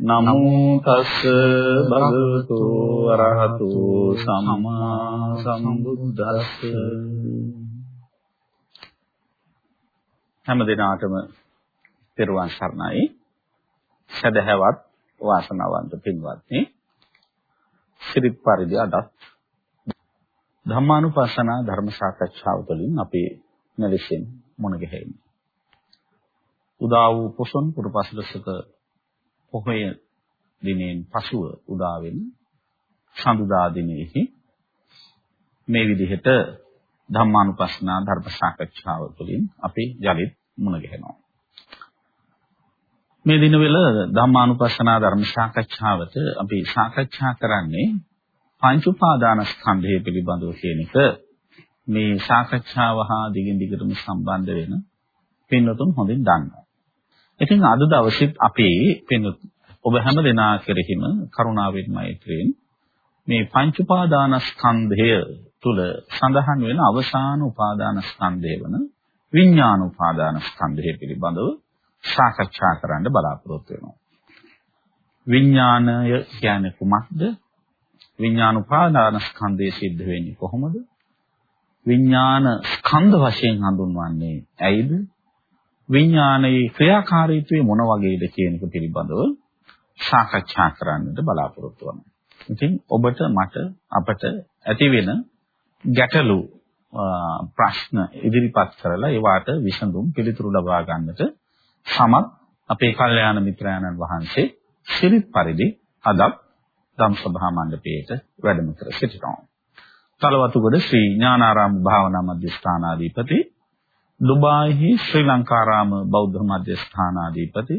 නමෝ තස්ස භගවතු වරහතු සම්මා සම්බුද්දස්ස. හැම දිනාටම පෙරවන් සරණයි. සදහැවත් වාසනාවන්ත පින්වත්නි. ශ්‍රී පරිදි අදත් ධම්මානුපස්සනා ධර්ම සාකච්ඡාව තුළින් අපි මෙලෙසින් මුණ ගැහෙන්නේ උදා වූ පොසොන් පුරපසලසක පොහොය දිනෙන් පසුව උදා වෙන සඳුදා දිනෙහි මේ විදිහට ධම්මානුපස්සනා ධර්ම සාකච්ඡාව තුළින් අපි යලිත් මුණ ගැහෙනවා. මේ දිනවල ධම්මානුපස්සනා ධර්ම සාකච්ඡාවට අපි සාකච්ඡා කරන්නේ පංච උපාදානස්කන්ධය පිළිබඳව කියන එක මේ සාකච්ඡාව හා දිගින් දිගටම සම්බන්ධ වෙන පින්වතුන් හොඳින් දන්නවා. ඉතින් අද දවසෙත් අපේ පින්වත් ඔබ හැම දෙනා කෙරෙහිම කරුණාවෙන් මෛත්‍රියෙන් මේ පංච උපාදානස්කන්ධය තුල සඳහන් වෙන අවසාන උපාදානස්කන්ධය වන විඥාන උපාදානස්කන්ධය පිළිබඳව සාකච්ඡා කරන්න බලාපොරොත්තු වෙනවා. විඥානය කියන්නේ කුමක්ද? විඥාන උපාදානස්කන්ධය සිද්ධ වෙන්නේ කොහොමද? විඥාන ස්කන්ධ වශයෙන් හඳුන්වන්නේ ඇයිද? විඥානයේ ක්‍රියාකාරීත්වය මොන වගේද කියන එක පිළිබඳව සාකච්ඡා කරන්නට බලාපොරොත්තු වෙනවා. ඉතින් ඔබට මට අපට ඇති වෙන ගැටලු ප්‍රශ්න ඉදිරිපත් කරලා ඒවාට විසඳුම් පිළිතුරු ලබා ගන්නට සමත් අපේ කල්යාණ මිත්‍රාණන් වහන්සේ සිරිත් පරිදි අදත් ධම්සභා මණ්ඩපයේට වැඩම කර සිටිනවා. තලවතුගොඩ ශ්‍රී ඥානාරාම භාවනා මධ්‍යස්ථානාධිපති දුබායිහි ශ්‍රී ලංකාරාම බෞද්ධ මධ්‍යස්ථානාධිපති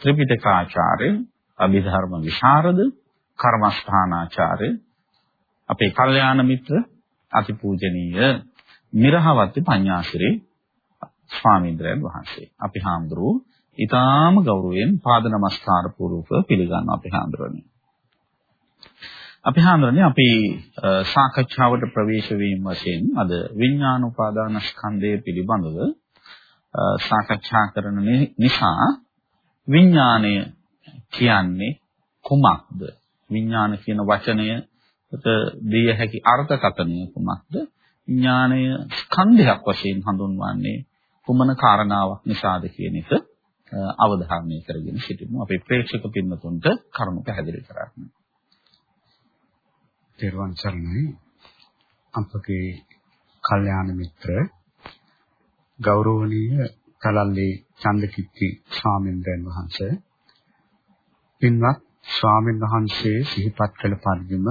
ත්‍රිපිටකාචාර්ය අභිධර්ම විශාරද කර්මස්ථානාචාර්ය අපේ කල්යාණ මිත්‍ර අතිපූජනීය මිරහවත්ති පඤ්ඤාසිරේ ස්වාමීන්ද්‍රයන් වහන්සේ. අපි හාමුදුරුවෝ ඊටාම ගෞරවයෙන් පාද නමස්කාර පූර්වක පිළිගන්න අපි හාමුදුරනේ. අපි හාමුදුරනේ අපි සාකච්ඡාවට ප්‍රවේශ වීම වශයෙන් අද විඥාන උපාදානස්කන්ධය පිළිබඳව සාකච්ඡා කරන නිසා විඥාණය කියන්නේ කුමක්ද? විඥාන කියන වචනයට දිය හැකි අර්ථකථනය කුමක්ද? විඥාණය ස්කන්ධයක් වශයෙන් හඳුන්වන්නේ කුමන කාරණාවක් නිසාද කියන එක අවධාරණය කරගෙන සිටිමු. අපේ ප්‍රේක්ෂක පින්වතුන්ට කරුණු පැහැදිලි කරන්න. තෙරුවන් සරණයි අපගේ කල්යාණ මිත්‍ර ගෞරවනීය කලල්ලේ චන්දකිත්ති ස්වාමීන් වහන්සේ පින්වත් ස්වාමීන් වහන්සේ සිහිපත් කළ පරිදිම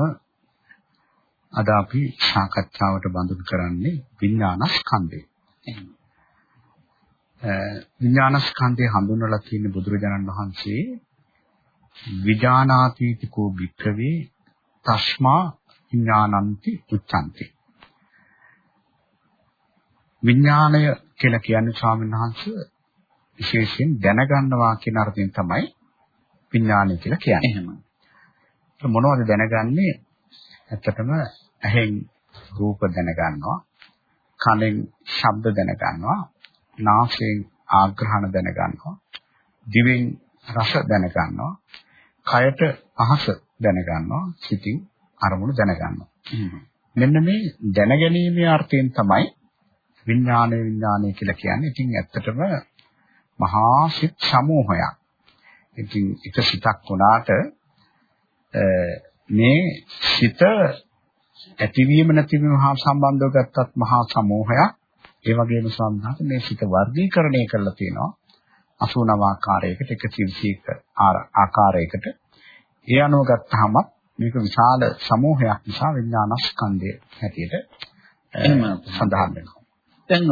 අද අපි සාකච්ඡාවට බඳුන් කරන්නේ විඥානස්කන්ධය. විඥානස්කන්ධය හඳුන්වලා තියෙන බුදුරජාණන් වහන්සේ විඥානාතීතිකෝ භික්ඛවේ තස්මා විඥානන්ති උච්ඡන්ති. විඥාණය කියලා කියන්නේ ස්වාමීන් වහන්සේ විශේෂයෙන් දැනගන්නවා කියන අර්ථයෙන් තමයි විඥානය කියලා කියන්නේ. එහෙම. මොනවද දැනගන්නේ? ඇත්තටම ඇහෙන් රූප දැනගන්නවා, කනෙන් ශබ්ද දැනගන්නවා, නාසයෙන් ආග්‍රහණ දැනගන්නවා, දිවෙන් රස දැනගන්නවා, කයට පහස දැනගන්නවා, සිතින් අරමුණු දැනගන්නවා. මෙන්න මේ දැනගැනීමේ අර්ථයෙන් තමයි විඥානය විඥානය කියලා කියන්නේ. ඉතින් ඇත්තටම මහා සිත් සමූහයක්. ඉතින් එක සිතක් වුණාට මේ සිත ඇතිවීම නැතිවීම හා සම්බන්ධව ගත්තත් මහා සමූහයක්. ඒ වගේම සම්හත මේ සිත වර්ගීකරණය කරලා තියෙනවා 89 ආකාරයකට 131 ආකාරයකට. ඒ අනුව ගත්තාම මේක විශාල සමූහයක් නිසා විඥානස්කන්ධය හැටියට එහෙම සඳහන් වෙනවා. දැන්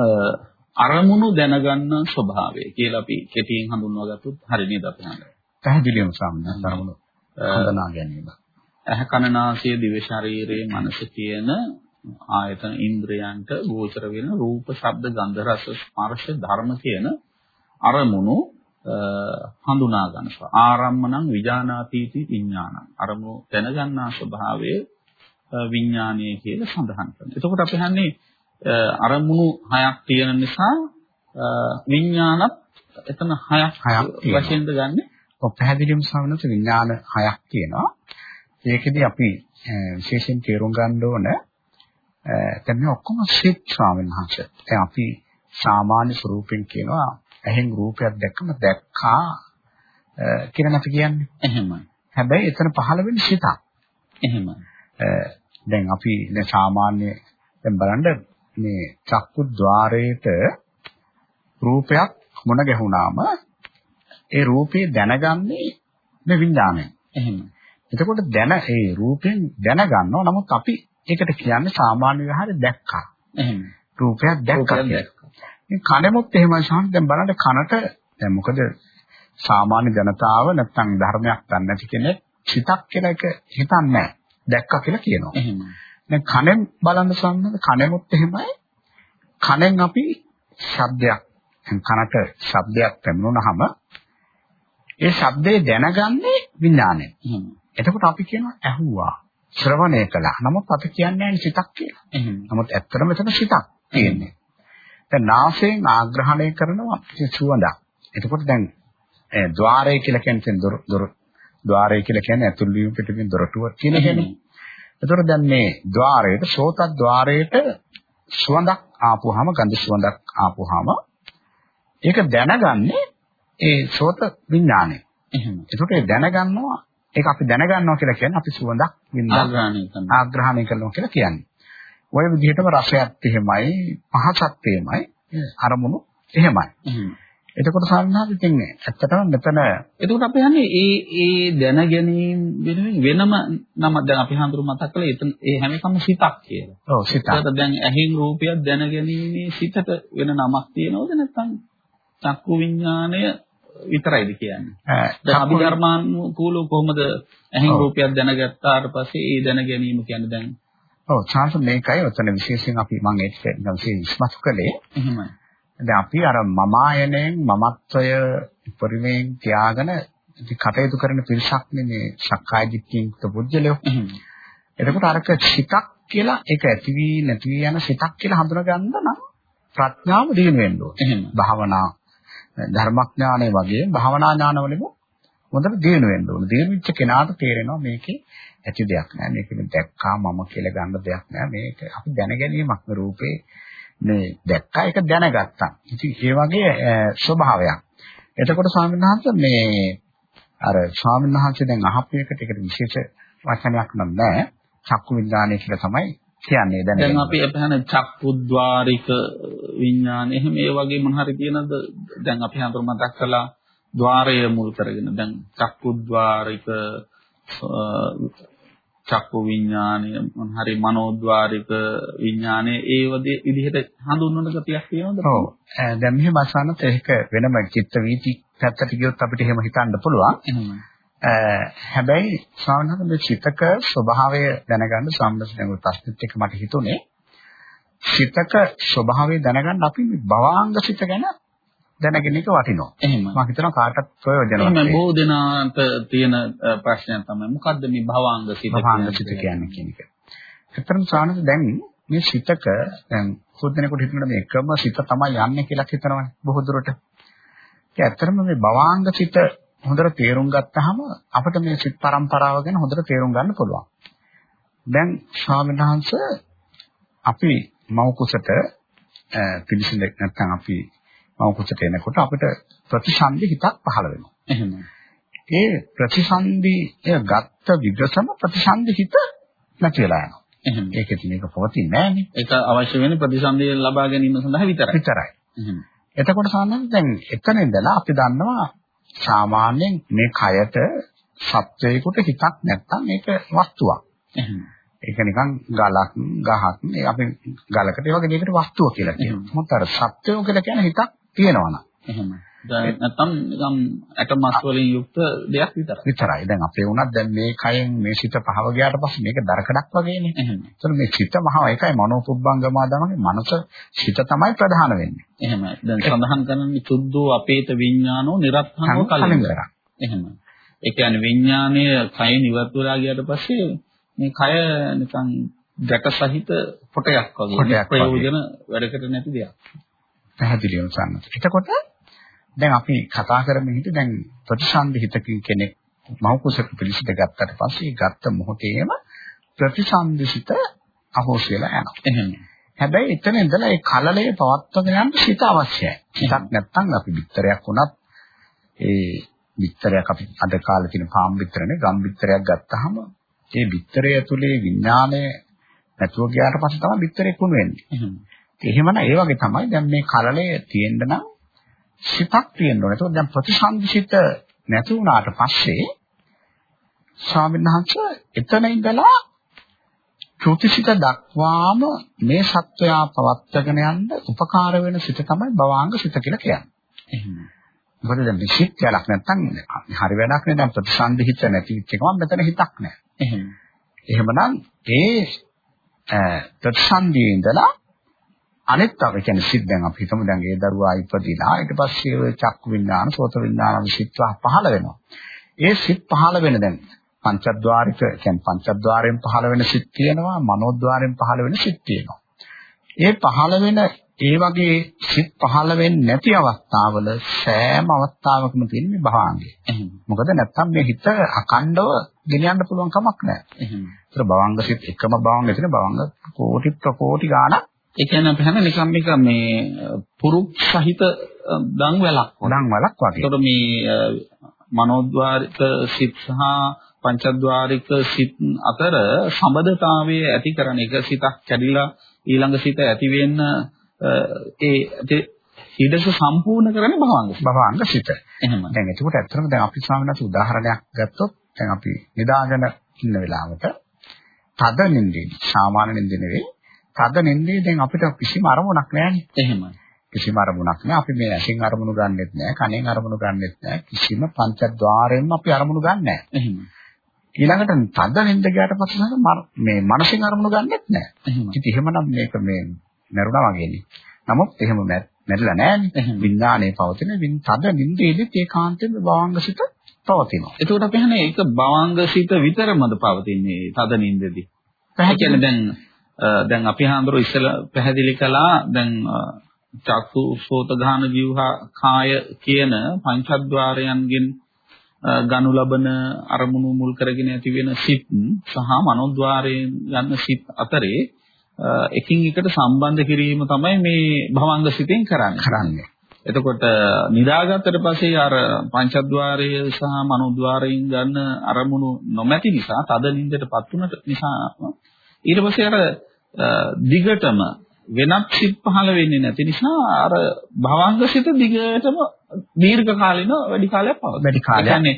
අරමුණු දැනගන්න ස්වභාවය කියලා අපි කෙටියෙන් හඳුන්වා ගත්තොත් හරි නේද අපි හඳුනගන්නේ. පැහැදිලිවම සම්මත අරමුණු හඳුනා ගැනීම. ඇහ කන නාසය දිව ශරීරයේ මනස කියන ආයතන ඉන්ද්‍රයන්ට ගෝචර වෙන රූප, ශබ්ද, ගන්ධ, රස, ස්පර්ශ, ධර්ම කියන අරමුණු හඳුනා ගන්නවා. ආරම්මණං විජානාතිති විඥානං. අරමුණු දැනගන්නා ස්වභාවය විඥානීය කියලා සඳහන් කරනවා. එතකොට අපි හන්නේ අරමුණු හයක් තියෙන නිසා විඥානත් එතන හයක් වශයෙන්ද ගන්නෙ? ඔව් පැහැදිලිවම සමනස විඥාන හයක් තියෙනවා. ඒකෙදි අපි විශේෂයෙන් තේරුම් ගන්න ඕන දැන් මේ ඔක්කොම සිත් ස්වාමීන් වහන්සේ. දැන් අපි සාමාන්‍ය ස්වරූපෙන් කියනවා ඇහෙන් රූපයක් දැක්කම දැක්කා කියලා අපි කියන්නේ. එහෙමයි. හැබැයි එතන පහළ වෙන්නේ සිතක්. එහෙමයි. දැන් අපි දැන් සාමාන්‍ය දැන් බලන්න මේ චක්කු ద్వාරයේට රූපයක් මුණ ගැහුණාම ඒ රූපේ දැනගන්නේ මේ විඥාණයෙන්. එහෙම. එතකොට දැන ඒ රූපෙන් දැනගන්නවා. නමුත් අපි ඒකට කියන්නේ සාමාන්‍ය විහාරේ දැක්කා. එහෙම. රූපයක් දැක්කා. මේ කනෙමුත් එහෙමයි සාමාන්‍ය දැන් බලන්න කනට දැන් මොකද සාමාන්‍ය ජනතාව නැත්තම් ධර්මයක් දන්නේ නැති කෙනෙක් සිතක් කියලා එක හිතන්නේ නැහැ. දැක්කා කියලා කියනවා. එහෙම. දැන් කනෙන් බලන්න සම්බන්ධ කනෙමුත් එහෙමයි. කනෙන් අපි ශබ්දයක් කනට ශබ්දයක් පැමුණාම ඒ ශබ්දේ දැනගන්නේ විඥාණයෙන්. එතකොට අපි කියනවා ඇහුවා ශ්‍රවණය කළා. නමුත් අපි කියන්නේ සිතක් කියලා. නමුත් ඇත්තටම එතන සිතක් තියෙන්නේ. දැන් නාසයෙන් ආග්‍රහණය කරනවා සුවඳක්. එතකොට දැන් ඒ ద్వාරය කියලා කියන්නේ දොර දොර ద్వාරය කියලා කියන්නේ ඇතුල් වීම පිටවීම දොරටුව කියන එකනේ. එතකොට දැන් මේ ద్వාරයට සෝත ద్వාරයට සුවඳක් ආපුවාම ගඳ සුවඳක් ආපුවාම ඒක දැනගන්නේ ඒ සෝත විඥානය. එහෙම. එතකොට ඒ දැනගන්නවා ඒක අපි දැනගන්නවා කියලා කියන්නේ අපි සුවඳක් විඳලා ආග්‍රහණය කරනවා කියලා කියන්නේ. ওই විදිහටම රසයත් එහෙමයි, පහසත් එහෙමයි, අරමුණු එහෙමයි. එතකොට සාමාන්‍යයෙන් ඉතින් ඇත්තටම මෙතන එතකොට අපි හන්නේ ඒ ඒ දැන ගැනීම වෙනුවෙන් වෙනම නම දැන් අපි හඳුරු මතක් කළේ එතන ඒ හැම එකම සිතක් කියලා. ඔව් සිතක්. ඒකට දැන් ඇහින් රූපයක් දැන ගැනීමේ සිතට වෙන නමක් තියෙනවද නැත්නම් චක්කු විඥාණය විතරයිද කියන්නේ. දැන් අභිධර්මානුකූලව කොහොමද ඇහින් රූපයක් දැනගත්තාට පස්සේ ඒ දැන ගැනීම කියන්නේ දැන් ඔව් chance මේකයි ඔතන විශේෂයෙන් අපි මම ඒක විශේෂ ඉස්මතු කළේ. එහෙමයි. දැන් අපි අර මමායනෙන් මමත්වය පරිමේන් තියාගෙන කටයුතු කරන පිරිසක් නේ සක්කාය දිට්ඨියෙන් පුද්ගලයෝ. එතකොට අරක සිතක් කියලා ඒක ඇති වී නැති වී යන සිතක් කියලා හඳුනා ගන්න නම් ප්‍රඥාව දිනු වෙන්න ඕනේ. භාවනා ධර්මඥානය වගේ භාවනා ඥානවලම හොඳට දිනු වෙන්න ඕනේ. දිනුච්ච කෙනාට තේරෙනවා මේකේ ඇති දෙයක් නෑ. මේක දැක්කා මම කියලා ගන්න දෙයක් නෑ. මේක අපි දැනගැනීමක් රූපේ මේ දැක්කා ඒක දැනගත්තා. ඉතින් ඒ වගේ ස්වභාවයක්. එතකොට ස්වාමීන් වහන්සේ මේ අර ස්වාමීන් වහන්සේ දැන් අහපු එකට ඒකට විශේෂ වචනයක් නම් නෑ. චක්කු විඥානය කියලා තමයි කියන්නේ දැන් දැන් අපි අපහන චක්කුද්්වාරික විඥාන එහෙම ඒ වගේ මොන හරි කියනද දැන් අපි හඳුර මතක් කළා ద్వාරය මුල් කරගෙන දැන් චක්කුද්්වාරික චක්කු විඥානය මොන හරි මනෝද්්වාරික විඥානය ඒ වගේ විදිහට හඳුන්වන ගතියක් තියෙනවද? ඔව්. දැන් මෙහෙම අසන්නත් ඒක වෙනම චිත්ත වීති පැත්තට ගියොත් අපිට එහෙම හිතන්න පුළුවන්. එහෙමයි. හැබැයි ස්වාමීන් මේ චිතක ස්වභාවය දැනගන්න සම්බන්ධ ප්‍රශ්නෙත් එක්ක මට හිතුනේ චිතක ස්වභාවය දැනගන්න අපි භවාංග චිත ගැන දැනගෙන එක වටිනවා. එහෙම. මම හිතනවා කාටත් ප්‍රයෝජනවත්. එහෙම බොහෝ දෙනාට තියෙන ප්‍රශ්නයක් තමයි මොකද්ද මේ භවාංග චිත භවාංග චිත කියන්නේ කියන එක. ඇත්තටම ස්වාමීන් දැන් මේ චිතක දැන් සුද්ධනෙකට හිතන මේ එකම චිත තමයි යන්නේ කියලා හිතනවනේ බොහෝ දුරට. ඒ ඇත්තටම මේ භවාංග චිත හොඳට තේරුම් ගත්තාම අපිට මේ සිත් පරම්පරාව ගැන හොඳට තේරුම් ගන්න පුළුවන්. දැන් ස්වාමීන් වහන්සේ අපි මව කුසට පිළිසිඳ නැත්නම් අපි මව කුසට එනකොට අපිට ප්‍රතිසන්දි හිතක් පහළ වෙනවා. එහෙම. ඒ ප්‍රතිසන්දි ගත්ත විගසම ප්‍රතිසන්දි හිත නැති වෙලා යනවා. එහෙම. ඒකේ තියෙන එක පවතින්නේ නැහැනේ. ඒක අවශ්‍ය වෙන්නේ ප්‍රතිසන්දිය ලබා ගැනීම සඳහා විතරයි. විතරයි. එහෙම. එතකොට සාමාන්‍යයෙන් දැන් එතන ඉඳලා අපි දන්නවා සාමාන්‍යයෙන් මේ කයට සත්වයකට හිතක් නැත්තම් මේක වස්තුවක්. එහෙම. ඒක නිකන් ගලක් ගහක් මේ අපි ගලකට ඒ වගේ දෙයකට වස්තුව කියලා කියනවා. මොකද අර සත්වය කියලා කියන හිතක් තියෙනවා නම්. එහෙම. දැන් නැත්තම් නිකම් ඇටමස් වලින් යුක්ත දෙයක් විතරයි. විතරයි. දැන් අපේ වුණත් දැන් මේ කයෙන් මේ සිත පහව ගියාට පස්සේ මේක දරකඩක් වගේනේ. එහෙම. ඒතර මේ සිත මහව එකයි මනෝපුබ්බංගමාදමගේ මනස සිත තමයි ප්‍රධාන වෙන්නේ. එහෙමයි. දැන් සඳහන් කරන්නේ චුද්ධෝ අපේත විඥානෝ නිරත්තනෝ කලින්දර. එහෙම. ඒ කියන්නේ විඥානය කය නිවත් වෙලා ගියාට පස්සේ මේ කය නිකන් ගැට සහිත පොටයක් වගේ ප්‍රයෝජන වැඩකට නැති දෙයක්. පැහැදිලිවම සම්මත. එතකොට දැන් අපි කතා කරමින් හිටිය දැන් ප්‍රතිසන්දිහිතකින් කෙනෙක් මෞකුසක පිළිසිත ගත්තට පස්සේ ගත්ත මොහොතේම ප්‍රතිසන්දිසිත අහෝස් වෙලා යනවා. එහෙම. හැබැයි එතන ඉඳලා ඒ කලලය පවත්වගෙන යන්න සිත අවශ්‍යයි. සිතක් නැත්නම් අපි පිටරයක් වුණත් ඒ පිටරයක් අපි අද කාලේ තියෙන පාම් පිටරනේ ගම් පිටරයක් ගත්තාම ඒ පිටරය ඇතුලේ විඥානය නැතුව ගියාට පස්සේ තමයි පිටරේ කුණු වෙන්නේ. එහෙමනම් ඒ වගේ තමයි දැන් මේ කලලය තියෙන්න නම් සිතක් තියෙන්න ඕනේ. ඒතකොට දැන් ප්‍රතිසන්දිසිත නැති වුණාට පස්සේ ස්වාමීන් වහන්සේ එතන ඉඳලා ත්‍ෘතිසිත දක්වාම මේ සත්වයා පවත්වාගෙන යන්න උපකාර වෙන සිත තමයි භවාංග සිත කියලා කියන්නේ. එහෙම. මොකද දැන් සිත් යලක් නැත්තම් හරි වැඩක් නෑ දැන් ප්‍රතිසන්දිහිත නැති වෙච්ච එකම මෙතන හිතක් නෑ. එහෙම. එහෙමනම් ඒ ප්‍රතිසන්දියේ ඉඳලා අනෙත් තව කියන්නේ සිත් දැන් අපි හිතමු දැන් ඒ දරුවා ඉපදිලා ඊට පස්සේ ඔය චක්කු විඥාන සෝත විඥාන සිත් පහළ වෙනවා. ඒ සිත් පහළ වෙන දැන් පංචද්වාරික කියන්නේ පංචද්වාරයෙන් පහළ වෙන සිත් තියෙනවා මනෝද්වාරයෙන් පහළ වෙන සිත් තියෙනවා. ඒ පහළ වෙන ඒ වගේ සිත් පහළ වෙන්නේ නැති අවස්ථාවල සෑම අවස්ථාවකම තියෙන්නේ භවාංගය. එහෙම. මොකද නැත්තම් මේ හිත අකණ්ඩව ගෙනියන්න පුළුවන් කමක් නැහැ. ඒතර භවංග සිත් එකම භවංග තියෙන භවංග කෝටි ප්‍රකෝටි ගාණක් ඒ කියන්නේ අපි හන්නේ නිකම් මේක මේ පුරුක් සහිත දන් වැලක් වගේ. දන් වලක් වගේ. ඒතකොට මේ මනෝද්වාරික සිත් සහ පංචද්වාරික සිත් අතර සම්බදතාවයේ ඇති කරන එක සිතක් කැඩිලා ඊළඟ සිත ඇති වෙන්න ඒ හිඩස සම්පූර්ණ කරන්නේ භවංග සිත. භවංග සිත. එහෙම. දැන් එතකොට ඇත්තටම දැන් අපි ස්වාමීන් වහන්සේ උදාහරණයක් ගත්තොත් දැන් අපි නිදාගෙන ඉන්න වෙලාවට තද නින්දේ සාමාන්‍ය නින්ද නෙවෙයි තද නින්දේ දැන් අපිට කිසිම අරමුණක් නැහැනේ. එහෙමයි. කිසිම අරමුණක් නැහැ. අපි මේ ඇසින් අරමුණු ගන්නෙත් නැහැ, කනෙන් අරමුණු ගන්නෙත් නැහැ. කිසිම පංචද්වාරයෙන්ම අපි අරමුණු ගන්න නැහැ. එහෙමයි. ඊළඟට තද නින්ද ගියාට පස්සේ මේ මනසින් අරමුණු ගන්නෙත් නැහැ. එහෙමයි. ඉතින් එහෙමනම් මේක මේ මරුණා වගේනේ. නමුත් එහෙම මැරිලා නැහැනේ. විඥානයේ පවතින වින් තද නින්දේදී ඒකාන්තයෙන් භවංගසිත පවතිනවා. එතකොට අපි හන්නේ ඒක භවංගසිත විතරමද පවතින්නේ තද නින්දදී. පැහැදිලි දැන් දැන් අපි හඳුර ඉස්සලා පැහැදිලි කළා දැන් චක්කු සෝත ගාන ජීවහා කාය කියන පංචද්වාරයන්ගෙන් ගනු ලබන අරමුණු මුල් කරගෙන ඇති වෙන සිත් සහ මනෝද්වාරයෙන් යන සිත් අතරේ එකින් එකට සම්බන්ධ කිරීම තමයි මේ භවංග සිතෙන් කරන්නේ. කරන්නේ. එතකොට නිදාගත්තට පස්සේ අර පංචද්වාරය සහ මනෝද්වාරයෙන් ගන්න අරමුණු නොමැති නිසා තද නින්දටපත් වුණට නිසා ඊට පස්සේ අර දිගටම වෙනත් සිත් පහළ වෙන්නේ නැති නිසා අර භවංග සිත දිගටම දීර්ඝ කාලින වැඩි කාලයක් පවතී. වැඩි කාලයක්. කියන්නේ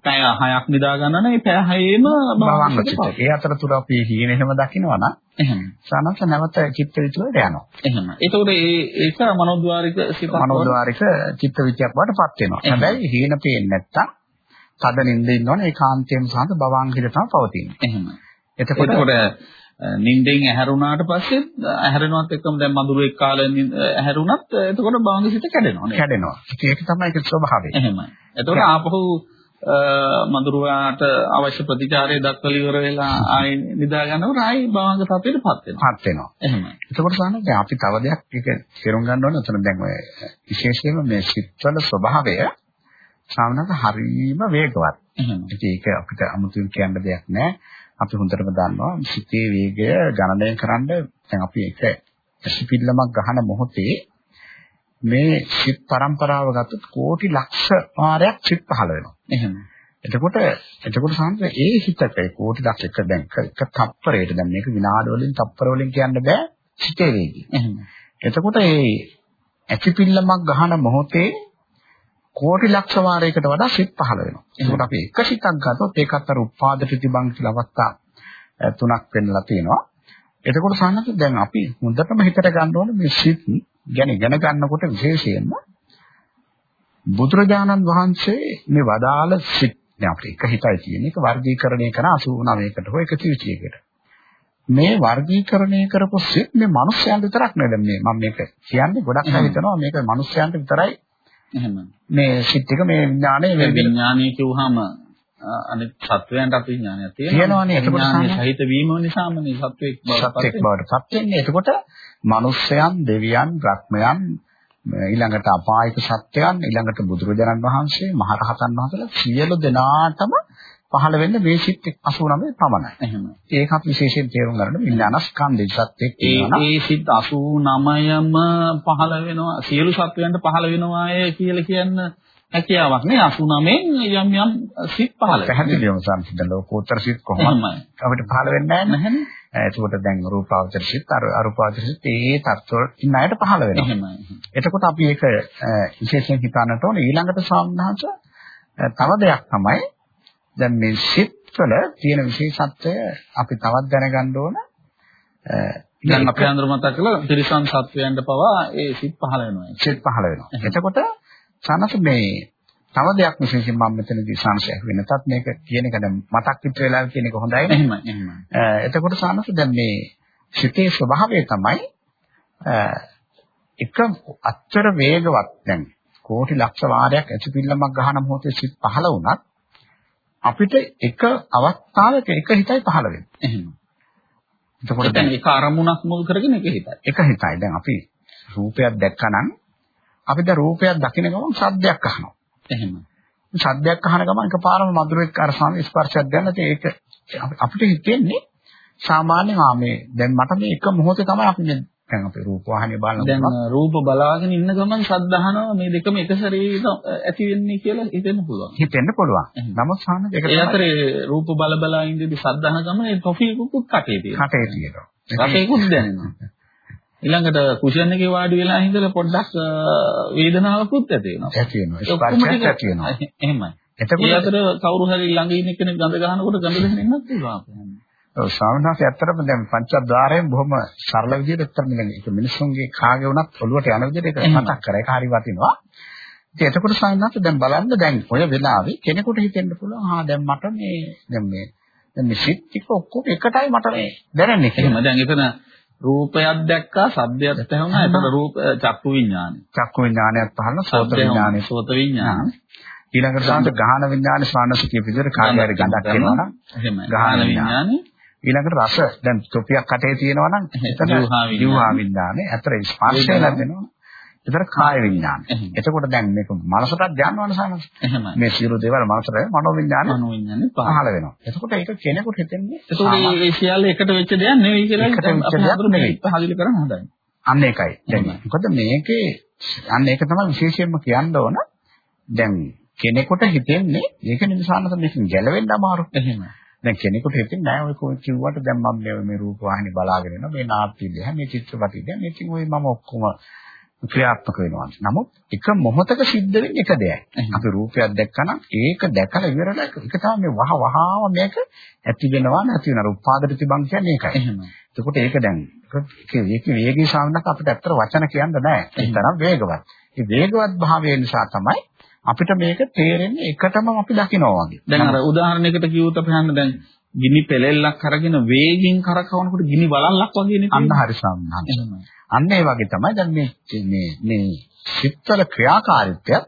පැය 6ක් නිදා ගන්න නම් ඒ පැය 6ේම භවංග සිත. ඒ අතරතුර අපි හීන එහෙම දකිනවා නම් එහෙම. සනස නැවත චිත්ත විචලයට යනවා. එහෙම. ඒතකොට ඒ ඒක මනෝද්වාරික සිතක් මනෝද්වාරික චිත්ත විචයක් වඩටපත් වෙනවා. හැබැයි හීන පේන්නේ නැත්තම් තද නින්ද ඉන්නවනේ ඒකාන්තයෙන් සාන්ත භවංගිත තමයි පවතින්නේ. එහෙම. එතකොට නින්දෙන් ඇහැරුණාට පස්සේ ඇහැරෙනවත් එක්කම දැන් මధుරෙක් කාලෙන් ඇහැරුණත් එතකොට භවංග සිත කැඩෙනවා නේද? කැඩෙනවා. ඒක තමයි ඒක ස්වභාවය. එහෙමයි. එතකොට ආපහු මధుරවාට අවශ්‍ය ප්‍රතිචාරය දක්වලා ඉවර වෙලා ආයි නිදා ගන්නකොට ආයි භවංග තත්ත්වයටපත් වෙනවා. පත් වෙනවා. එහෙමයි. එතකොට සාන දැන් අපි තව දෙයක් ඒක තේරුම් ගන්න ඕනේ. උතන දැන් ඔය විශේෂයෙන්ම මේ සිත්වල ස්වභාවය සාමනක හරීම වේගවත්. එහෙමයි. ඒක අපිට අමුතුවෙන් කියන්න දෙයක් නැහැ. අපි හොඳටම දන්නවා සිතේ වේගය ගණනය කරන්න දැන් අපි එක ඇසිපිල්ලමක් ගහන මොහොතේ මේ සිත් පරම්පරාව ගත්තොත් කෝටි ලක්ෂ වාරයක් සිත් පහළ වෙනවා. එහෙම. එතකොට එතකොට සාන්ත ඒ හිතට කෝටි ලක්ෂ එක දැන් එක තප්පරයට දැන් මේක විනාඩි වලින් තප්පර වලින් කියන්න බෑ සිතේ වේගය. එහෙම. එතකොට ඒ ඇසිපිල්ලමක් ගහන මොහොතේ කෝටි ලක්ෂ වාරයකට වඩා සිත් පහළ වෙනවා. ඒකට අපි එක සිතක් ගත්තොත් ඒකත් අර උපාද ප්‍රතිබංග කියලා අවස්ථා තුනක් වෙන්නලා තියෙනවා. එතකොට සාහනක දැන් අපි හොඳටම හිතට ගන්න ඕනේ මේ සිත් ගැන ඉගෙන ගන්නකොට විශේෂයෙන්ම බුදුරජාණන් වහන්සේ මේ වදාළ සිත් දැන් අපිට එක හිතයි තියෙන එක වර්ගීකරණය කරන 89කට හෝ 130කට. මේ වර්ගීකරණය කරපු සිත් මේ මිනිස්යන්ට විතරක් නෙවෙයි මේ මම මේක කියන්නේ ගොඩක් අය හිතනවා මේක මිනිස්යන්ට විතරයි එහෙම. මේ සිත් එක මේ විඥානය මේ විඥානීය කිව්වහම අනිත් සත්වයන්ට අපි විඥානයක් තියෙනවා. තියෙනවානේ. එතකොට සහිත වීම නිසාම මේ සත්වෙක් බවට පත් වෙන්නේ. එතකොට මිනිස්යන්, දෙවියන්, බ්‍රහ්මයන් ඊළඟට අපායික සත්‍යයන් ඊළඟට බුදුරජාණන් වහන්සේ මහරහතන් වහන්සේලා සියලු දෙනාටම පහළ වෙන්න මේ සිත් 89 පමණයි. එහෙම. ඒක අපි විශේෂයෙන් තේරුම් ගන්න විඥානස්කන්ධය සත්‍යයක් ඒ තියෙනවා ඒ සිත් 89ම පහළ වෙනවා සියලු සත්වයන්ට පහළ වෙනවාය කියලා කියන්න හැකියාවක් නේ 89න් යම් යම් සිත් පහළ. පැහැදිලිවම සංසිද්ධ ලෝකෝත්තර සිත් කොහොමද. අපිට පහළ වෙන්නේ නැහැ. නේ. එතකොට දැන් රූපාවචර සිත් අර අරූපාවචර සිත් ඒ තත්ත්වවල අයට පහළ වෙනවා. එහෙමයි. එතකොට අපි ඒක විශේෂයෙන් හිතන්නට ඕනේ ඊළඟට සාමනහස තව දෙයක් තමයි දැන් මේ සිත්වල තියෙන විශේෂත්වය අපි තවත් දැනගන්න ඕන. දැන් අපි අඳුර මතක් කළා තිරිසන් සත්වයන්ට පවා ඒ සිත් පහළ වෙනවා. සිත් පහළ වෙනවා. එතකොට සනස මේ තව දෙයක් විශේෂයෙන් මම මෙතනදී සංශය වෙනතත් මේක කියන එක දැන් මතක් පිට වෙලා කියන එක හොඳයි. එහෙමයි. එහෙමයි. එතකොට සානස දැන් මේ සිතේ ස්වභාවය තමයි එක අච්චර වේගවත් දැන් කෝටි ලක්ෂ වාරයක් ඇතිපිල්ලමක් ගහන මොහොතේ සිත් පහළ වුණත් අපිට එක අවස්ථාවක එක හිතයි පහළ වෙන්නේ. එහෙම. එතකොට දැන් එක අරමුණක් මුල් කරගෙන එක හිතයි. එක හිතයි. දැන් අපි රූපයක් දැක්කනම් අපි දැන් රූපයක් දකින ගමන් ශබ්දයක් අහනවා. එහෙම. ශබ්දයක් අහන ගමන් එකපාරම මధుරෙක් අර සම ස්පර්ශයක් දැනලා ඒක අප- අපිට හිතෙන්නේ සාමාන්‍යයෙන් ආ මේ දැන් මට මේ එක මොහොතේ තමයි අපි දැන් අපි රූප වාහනේ බලන දැන් රූප බලාගෙන ඉන්න ගමන් ශබ්ද අහනවා මේ දෙකම එක සැරේ ඇති වෙන්නේ කියලා හිතෙන්න පුළුවන්. හිතෙන්න පුළුවන්. නමුත් ඒක ඒ තමයි අතරේ රූප බල බලා ඉඳිදි ශබ්ද අහන ගමන් ඒ ටොෆියකුත් කටේ තියෙනවා. කටේ තියෙනවා. රසයකුත් දැනෙනවා. ඊළඟට කුෂන් එකේ වාඩි වෙලා හිඳලා පොඩ්ඩක් වේදනාවකුත් ඇති වෙනවා. ඇති වෙනවා. ඒ ස්පර්ශයක් ඇති වෙනවා. එහෙමයි. ඒ එතකොට අතර කවුරු හරි ළඟ ඉන්න කෙනෙක් ගඳ ගන්නකොට ගඳ දැනෙන්නත් පුළුවන් ස්වාමීන් වහන්සේ ඇත්තටම දැන් පංචද්වාරයෙන් බොහොම සරල විදිහට ඇත්තටම දැන් ඒක මිනිස්සුන්ගේ කාගේ වුණත් ඔළුවට යන විදිහට ඒක. මතක් කරා. ඒක හරි වටිනවා. ඉතින් එතකොට ස්වාමීන් වහන්සේ දැන් බලන්න දැන් ඔය වෙලාවේ කෙනෙකුට හිතෙන්න පුළුවන් ආ දැන් මට මේ දැන් මේ දැන් මේ සිත් ටික ඔක්කොම එකටයි මට මේ දැනෙන්නේ කියලා. දැන් එතන රූපයක් දැක්කා, ශබ්දයක් ඇහුණා, එතන රූප චක්කු විඥානය. චක්කු විඥානයත් පහළ සෝත විඥානය. සෝත විඥාන. ඊළඟට සාන්ත ගහන විඥානේ ස්වාමීන් කියපු විදිහට හරි ගඳක් එනවා නම් එහෙමයි. ගාහන ගාහන විඥාන. ඊළඟට රස දැන් තොපියක් කටේ තියෙනවා නම් එතන ජීවහා විඥාන. අතර ස්පර්ශය. ලැබෙනවා. එතන කාය විඥාන. එතකොට දැන් මේක මනසටත් දැනවන සානස්. මේ සියලු දේවල් මනසට මනෝ විඥාන මනෝ විඥානේ පහ. පහළ වෙනවා. එතකොට ඒක කෙනෙකුට හිතෙන්නේ ඒතකොට මේ- සියල්ල එකට වෙච්ච දෙයක් නෙවෙයි කියලා අපි මේ නෙවෙයි. පැහැදිලි කරන්න හොඳයි. අන්න ඒකයි. දැන්. මොකද මේකේ අන්න ඒක තමයි විශේෂයෙන්ම කියන්න ඕන. දැන් කෙනෙකුට හිතෙන්නේ මේක නිසානත මේකෙන් ගැලවෙන්න අමාරු. එහෙමයි. දැන් කෙනෙකුට හිතෙන්නේ නෑ ඔය කොයි කිව්වට දැන් මම මේ මේ රූප වාහිනී බලාගෙන ඉන්නවා මේ නාට්‍ය දිහා මේ චිත්‍රපටි දිහා මේ ඉතින් ඔය මම ඔක්කොම ක්‍රියාත්මක වෙනවා. නමුත් එක මොහොතක සිද්ධ වෙන්නේ එක. එහෙම. අපි රූපයක් දැක්කනම් ඒක දැකලා ඉවරලා ඒක තමයි මේ වහ වහාම මේක ඇති වෙනවා නැති වෙනවා. උපාදිත තිබන් කියන්නේ ඒකයි. එතකොට ඒක දැන් ඒක වේගී සාමනක් අපිට ඇත්තට වචන කියන්න බෑ. ඒ තරම් වේගවත්. ඒ වේගවත් භාවය නිසා තමයි අපිට මේක තේරෙන්නේ එකටම අපි දකිනවා වගේ. දැන් අර උදාහරණයකට කිව්වොත් අපි හන්න දැන් ගිනි පෙලෙල්ලක් අරගෙන වේගින් කරකවනකොට ගිනි වලල්ලක් වගේ නේ අන්න. හරි සම්මාන. අන්න ඒ වගේ තමයි දැන් මේ මේ මේ සිත්වල ක්‍රියාකාරීත්වය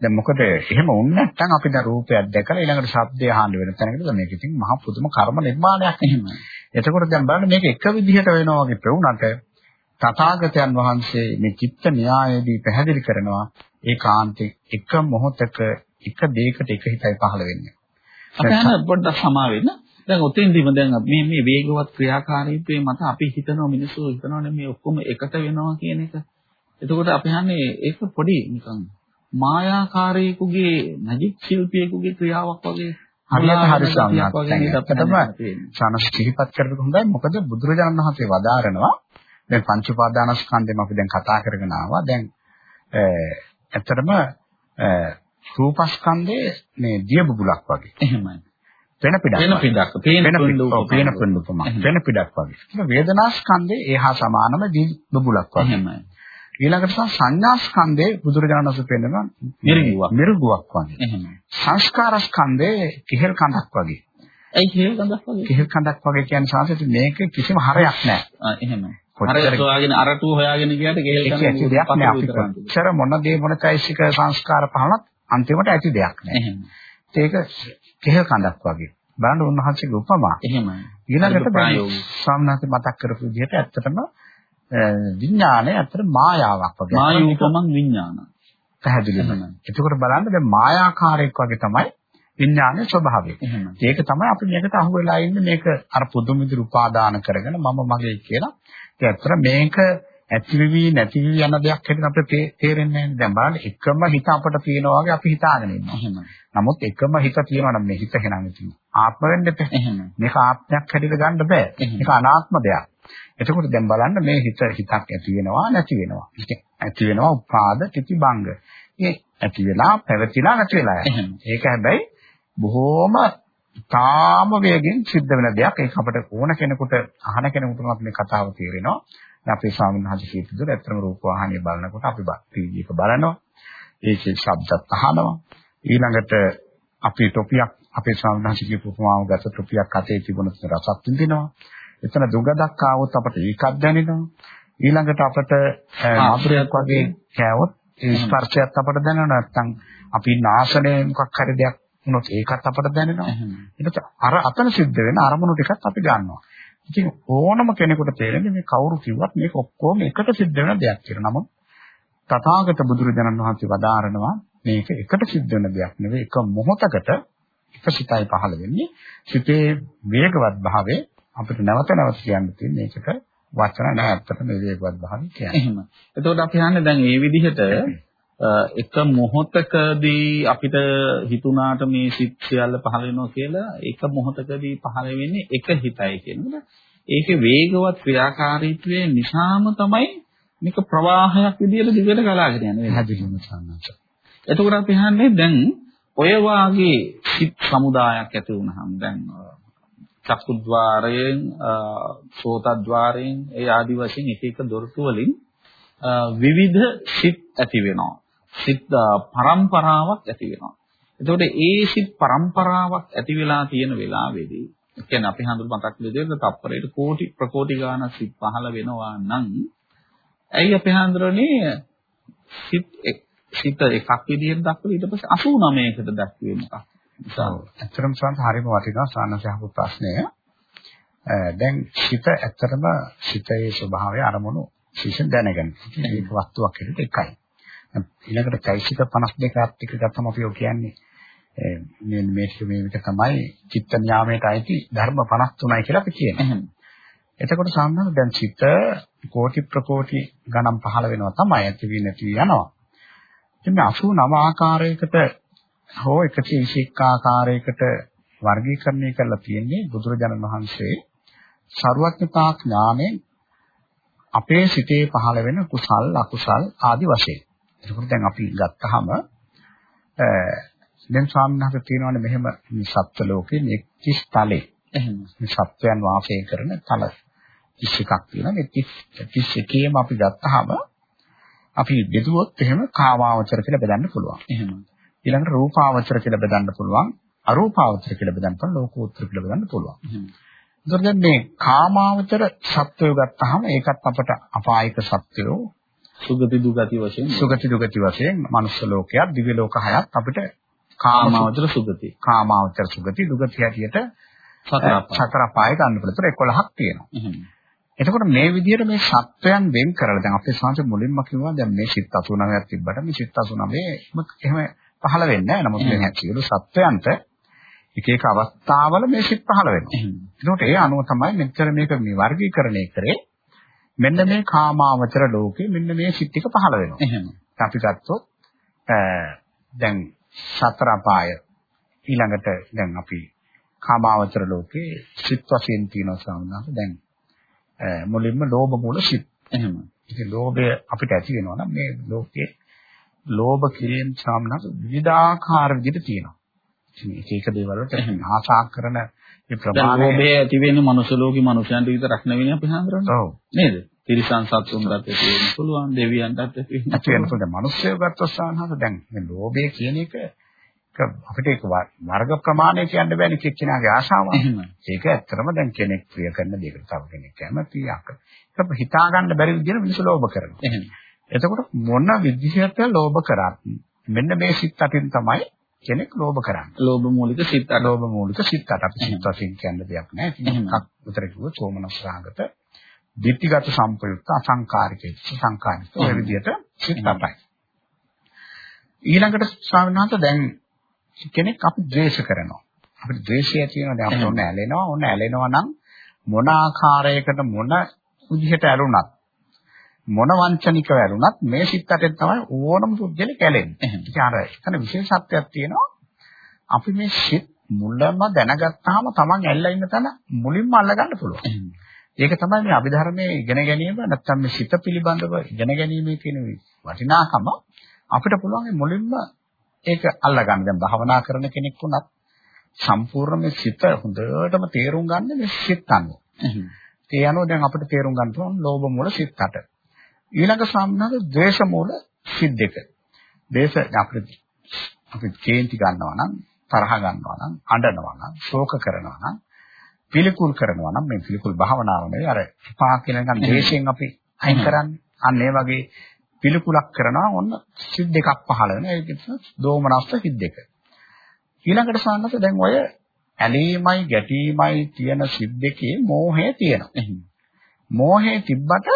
දැන් මොකද එහෙම වුණ නැත්නම් අපි දැන් රූපයක් දැකලා ඊළඟට ශබ්දය අහන්න වෙන තැනකට මේක ඉතින් මහා පුදුම කර්ම නිර්මාණයක්. එහෙමයි. එතකොට දැන් බලන්න මේක එක විදිහට වෙනවා වගේ පෙවුනට තථාගතයන් වහන්සේ මේ චිත්ත න්‍යායයේදී පැහැදිලි කරනවා ඒකාන්තේ එක මොහොතක එක දෙයකට එක හිතයි පහළ වෙන්නේ. අපි හන්න පොඩ්ඩක් සමා වෙන්න. දැන් ඔතෙන්දිම දැන් මේ මේ වේගවත් ක්‍රියාකාරීත්වයේ මත අපි හිතනවා මිනිස්සු හිතනවානේ මේ ඔක්කොම එකට වෙනවා කියන එක. එතකොට අපි හන්නේ ඒක පොඩි නිකන් මායාකාරයෙකුගේ මැජික් ශිල්පියෙකුගේ ක්‍රියාවක් වගේ හරියට හරි. සානස් සිහිපත් කරපු හොඳයි. මොකද බුදුරජාණන් වහන්සේ වදාරනවා දැන් පංච උපාදානස්කන්ධෙම අපි දැන් කතා කරගෙන ආවා. දැන් ඇත්තටම රූපස්කන්ධයේ මේ දිය බුබුලක් වගේ. එහෙමයි. වෙන පිටක්. වෙන. පිටක්. පේන පිට. ඔව්, පේන පින්ඩ උපමා. වෙන පිටක් වගේ. ඒක වේදනාස්කන්ධයේ ඒහා සමානම දී බුබුලක් වගේ. එහෙමයි. ඊළඟට තමයි සංඥා ස්කන්ධේ බුදුරජාණන් වහන්සේ පෙන්නනවා මිරිඟුවක්. මිරිඟුවක් වගේ. එහෙම. සංස්කාර ස්කන්ධේ කිහෙල් කඳක් වගේ. ඇයි හේල් ගඳක් වගේ? කිහෙල් කඳක් වගේ කියන්නේ සාසෙට මේක කිසිම හරයක් නැහැ. ආ එහෙම. කොච්චර- හොයාගෙන අරටුව හොයාගෙන ගියාට ගෙහෙල් ඇති දෙයක් නෑ අපි කොච්චර මොන දේ මොන චෛසික සංස්කාර පහලත් අන්තිමට ඇති දෙයක් නෑ. ඒක කෙහෙල් කඳක් වගේ. බලන්න උන්වහන්සේගේ උපමා. එහෙමයි. ඊළඟට. ස්වාමීනාත් මතක් කරපු විදිහට ඇත්තටම විඥානය ඇත්තට මායාවක් වගේ. මායූපමං විඥාන. පැහැදිලිද? එහෙමයි. එතකොට බලන්න දැන් මායාකාරයක් වගේ තමයි විඥානයේ ස්වභාවය. ඒක තමයි අපි මේකට අහු වෙලා ඉන්නේ මේක අර පුදුම විදිහට උපාදාන කරගෙන මම මගේ කියලා. ඇත්තට මේක ඇති වෙවි නැති වෙවි යන දෙයක් හැටියට අපිට තේරෙන්නේ නැහැ. දැන් බලන්න එකම හිත අපිට තියෙනවා වගේ අපි හිතාගෙන ඉන්නවා. එහෙම. නමුත් එකම හිත තියෙනවා නම් මේ හිත වෙනම ඉතින් ආත්ම වෙන්න එපා. එහෙම. මේක ආත්මයක් හැටියට ගන්න බෑ. මේක අනාත්ම දෙයක්. එතකොට දැන් බලන්න මේ හිත හිතක් ඇති වෙනවා නැති වෙනවා. ඇති වෙනවා උපාද තිති භංග. මේ ඇති වෙලා පැවතිලා නැති වෙලා යනවා. ඒක හැබැයි බොහෝම තාම වේගෙන් සිද්ධ වෙන දෙයක්. ඒක අපිට ඕන කෙනෙකුට අහන කෙනෙකුට මේ කතාව තේරෙනවා. දැන් අපේ ස්වාමීන් වහන්සේ කියපු දේ ඇත්තම රූප වාහනිය බලනකොට අපි ටීවී එක බලනවා. ඒකේ ශබ්දත් අහනවා. ඊළඟට අපි ටොපියක් අපේ ස්වාමීන් වහන්සේ කියපු උපමාව ගත ටොපියක් අතේ තිබුණොත් රසත් විඳිනවා. එතන දුගදක් ආවොත් අපට ඒකක් දැනෙනවා. ඊළඟට අපට අ, මధుරයක් වගේ කෑවොත් ඒ ස්පර්ශයත් අපට දැනෙනවා. නැත්නම් අපි නාසනේ මොකක් හරි දෙයක් වුණොත් ඒකත් අපට දැනෙනවා. ඊට අර අතන සිද්ධ වෙන අරමුණු ටිකත් අපි ගන්නවා. ඉතින් ඕනම කෙනෙකුට තේරෙන්නේ මේ කවුරු කිව්වත් මේක ඔක්කොම එකට සිද්ධ වෙන දෙයක් කියලා. නමුත් තථාගත බුදුරජාණන් වහන්සේ වදාරනවා මේක එකට සිද්ධ වෙන දෙයක් නෙවෙයි එක මොහොතකට එක සිතයි පහළ වෙන්නේ. සිතේ වේගවත් භාවය අපිට නැවත නැවත කියන්න තියෙන මේකට වචන නෑ ඇත්තටම මේ වේගවත් භාවය කියන්නේ. එහෙම. එතකොට අපි හන්නේ දැන් මේ විදිහට එක මොහොතකදී අපිට හිතුණාට මේ සිත් සියල්ල පහළ වෙනවා කියලා එක මොහොතකදී පහළ වෙන්නේ එක හිතයි කියනකොට ඒකේ වේගවත් ක්‍රියාකාරීත්වය නිසාම තමයි මේක ප්‍රවාහයක් විදිහට දිගට ගලාගෙන යන්නේ. පැහැදිලිවම සම්මත. එතකොට අපි හන්නේ දැන් ඔය වාගේ සිත් සමුදායක් ඇති වුණාම දැන් චක්කුද්්වාරයෙන් සෝතද්්වාරයෙන් ඒ ආදි වශයෙන් එක එක දොරටු වලින් විවිධ සිත් ඇති වෙනවා. සිත් අ, පරම්පරාවක් ඇති වෙනවා. එතකොට ඒ සිත් පරම්පරාවක් ඇති වෙලා තියෙන වෙලාවේදී ඒ කියන්නේ අපි හඳුන් මතක් විදිහට තප්පරයට කෝටි ප්‍රකෝටි ගාණක් සිත් පහළ වෙනවා නම් ඇයි අපි හඳුරන්නේ සිත් එක්- සිත එකක් විදිහට දක්වලා ඊට පස්සේ 89කට දක්වේ මොකක් නිසා ඔව්. ඇත්තටම සංස හරිම වටිනවා සානසයහපු ප්‍රශ්නය. අ, දැන් සිත ඇත්තටම සිතේ ස්වභාවය අරමුණු විශේෂ දැනගන්න. මේක වස්තුවක් හැටියට එකයි. ඊළඟට චෛසික 52ක් ටික ගත්තම අපි ඔය කියන්නේ ඒ මේ මේක තමයි චිත්ත න්යාමයට අයිති ධර්ම 53යි කියලා අපි. එහෙම එතකොට සාමාන්‍යයෙන් දැන් සිත කෝටි ප්‍රකෝටි ගණන් පහළ වෙනවා තමයි ඇති වී නැති යනවා. ඉතින් මේ 89 ආකාරයකට හෝ 121 ආකාරයකට වර්ගීකරණය කරලා තියෙන්නේ බුදුරජාණන් වහන්සේ ਸਰවඥතා ඥාණයෙන් අපේ සිතේ පහළ වෙන කුසල් අකුසල් ආදි වශයෙන්. ඒකෝට දැන් අපි ගත්තාම අ දැන් ස්වාමීන් වහන්සේ කියනවානේ මෙහෙම මේ සත්ත්ව ලෝකේ මේ 30 තලේ එහෙම මේ සත්වයන් වාසය කරන තල 31ක් තියෙනවා. මේ 31ේම අපි ගත්තාම අපි බෙදුවොත් එහෙම කාමාවචර කියලා බෙදන්න පුළුවන්. එහෙම ඊළඟට රූපාවචර කියලා බෙදන්න පුළුවන්. අරූපාවචර කියලා බෙදන්න පුළුවන්. ලෝකෝත්තර කියලා බෙදන්න පුළුවන්. එහෙම ඒතකොට දැන් මේ කාමාවචර සත්වය ගත්තාම ඒකත් අපට අපායික සත්වයෝ සුගති දුගති වශයෙන් සුගති දුගති වශයෙන් මනුෂ්‍ය ලෝකයක් දිව්‍ය ලෝක හයක් අපිට කාමාවචර සුගති කාමාවචර සුගති දුගති හැටියට සතර අපාය ගන්න පුළුවන්. ඒතර 11ක් තියෙනවා. එතකොට මේ විදිහට මේ සත්වයන් වෙන් කරලා දැන් අපේ සංස මුලින්ම කිව්වා දැන් මේ සිත් 89ක් තිබ්බට මේ සිත් 89 එහෙම පහළ වෙන්නේ නැහැ. නමුත්. මේ සියලු සත්වයන්ට එක එක අවස්ථාවල මේ සිත් පහළ වෙනවා. එතකොට ඒ අනුව තමයි මෙච්චර මේක මේ වර්ගීකරණය කරේ. මෙන්න මේ කාමාවචර ලෝකේ මෙන්න මේ සිත් ටික පහළ වෙනවා. එහෙම අපි ගත්තොත් දැන් සතර අපාය ඊළඟට දැන් අපි කාමාවචර ලෝකේ සිත් වශයෙන් තියෙනවා සාමාන්‍යයෙන් දැන් මුලින්ම ලෝභ මූල සිත්. එහෙම ඉතින් ලෝභය අපිට ඇති වෙනවා නම් මේ ලෝකේ ලෝභ කිරීම සාමාන්‍යයෙන් විවිධාකාර විදිහට තියෙනවා. ඉතින් එක දේවල් වලට ආශා කරන මේ ප්‍රමාණය ලෝභය ඇති වෙන්නේ මනුෂ්‍ය ලෝකේ මනුෂ්‍යයන්ට විතරක් නෙවෙයි අපි හඳුරන්නේ. ඔව්. නේද? තිරිසන් සත්තුන්ටත් ඇති වෙන්න පුළුවන් දෙවියන්ටත් ඇති වෙන්න ඇති වෙන පොඩ මිනිස්සු ගත්තොත් සාහනහස දැන් මේ ලෝභය කියන එක අපිට ඒක වර්ග ප්‍රමාණය කියන්න බෑනේ කෙච්චිනාගේ ආශාව. ඒක ඇත්තටම දැන් කෙනෙක් ප්‍රිය කරන දෙයකට තව කෙනෙක් කැමති යක. ඒක හිතා ගන්න බැරි විදිහට මිනිස්සු ලෝභ කරනවා. එතකොට මොන විදිහට ලෝභ කරත් මෙන්න මේ සිත් අතින් තමයි කෙනෙක් ලෝභ කරන්නේ. ලෝභ මූලික සිත් අට. ලෝභ මූලික සිත් අට. අපි සිත් වශයෙන් කියන්න දෙයක් නැහැ. එකක් විතර කිව්වොත් සෝමනස් රාගත, ditthිගත සම්පයුක්ත, අසංකාරික, සංකාරික ඔය විදිහට සිත් අටයි. ඊළඟට ස්වාමීන් වහන්සේ දැන් කෙනෙක් අපි ද්වේෂ කරනවා. අපිට ද්වේෂය තියෙනවා දැන් අපිට ඔන්න ඇලෙනවා. ඔන්න ඇලෙනවා නම් මොන ආකාරයකට මොන විදිහට ඇලුනත් මොන වංචනික වැරුණත් මේ සිත් අටෙන් තමයි ඕනම පුද්ගලෙක් ඇලෙන්නේ. ඉතින් අර එතන විශේෂත්වයක් තියෙනවා. අපි මේ සිත් මුලම දැනගත්තාම Taman ඇල්ලා ඉන්න තැන මුලින්ම අල්ලගන්න පුළුවන්. ඒක තමයි මේ අභිධර්මයේ ඉගෙන ගැනීම නැත්නම් මේ සිත පිළිබඳව ඉගෙන ගැනීමේ තියෙන වටිනාකම අපිට පුළුවන් මුලින්ම ඒක අල්ලගන්න. දැන් භාවනා කරන කෙනෙක් වුණත් සම්පූර්ණ මේ සිත හොඳටම තේරුම් ගන්න මේ සිත් අනුව. ඒ අනුව දැන් අපිට තේරුම් ගන්න ඕන ලෝභ මූල සිත් අට. ඊළඟ සම්මත ද්වේෂ මූල සිත් දෙක. දේශ අපිට අපි කේන්ති ගන්නවා නම් තරහ ගන්නවා නම් අඬනවා නම් ශෝක කරනවා නම් පිළිකුල් කරනවා නම් මේ පිළිකුල් භාවනාව නෙවෙයි අර පා කියන එක දේශයෙන් අපි අයින් කරන්නේ. අන්න ඒ වගේ පිළිකුලක් කරනවා ඔන්න සිත් දෙකක් පහළ වෙනවා. ඒක දෝමනස්ස සිත් දෙක. ඊළඟට සාන්නස දැන් ඔය ඇලීමයි ගැටීමයි තියෙන සිත් දෙකේ මෝහය තියෙනවා. මෝහය තිබ්බට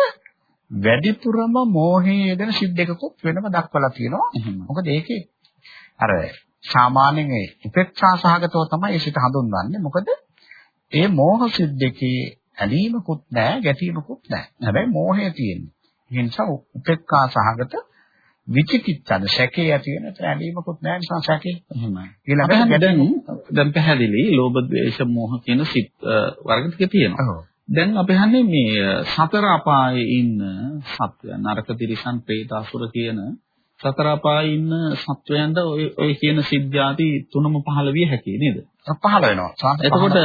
වැඩිපුරම මෝහයේ යෙදෙන සිද්දකකුත් වෙනම දක්වලා තියෙනවා. මොකද ඒකේ අර සාමාන්‍යයෙන් උපේක්ෂා සහගතව තමයි ඒ සිත හඳුන්වන්නේ. මොකද ඒ මෝහ සිද්දකේ ඇලීමකුත් නැහැ, ගැටීමකුත් නැහැ. හැබැයි මෝහය තියෙනවා. ඒ නිසා උපේක්ෂා සහගත විචිකිච්ඡාද සැකේ ඇති වෙන ඇලීමකුත් නැහැ නිසා සැකේ. එහෙමයි. ඊළඟට දැන් දැන් පැහැදිලි ලෝභ ද්වේෂ මෝහ කියන සිත් වර්ග ටික තියෙනවා. දැන් අපි හන්නේ මේ සතර අපායේ ඉන්න සත්වයන් නරක තිරිසන් പ്രേත අසුර කියන සතර අපායේ ඉන්න සත්වයන්ට ඔය ඔය කියන සිද්ධාති තුනම පහළ විය හැකියි නේද? පහළ වෙනවා. එතකොට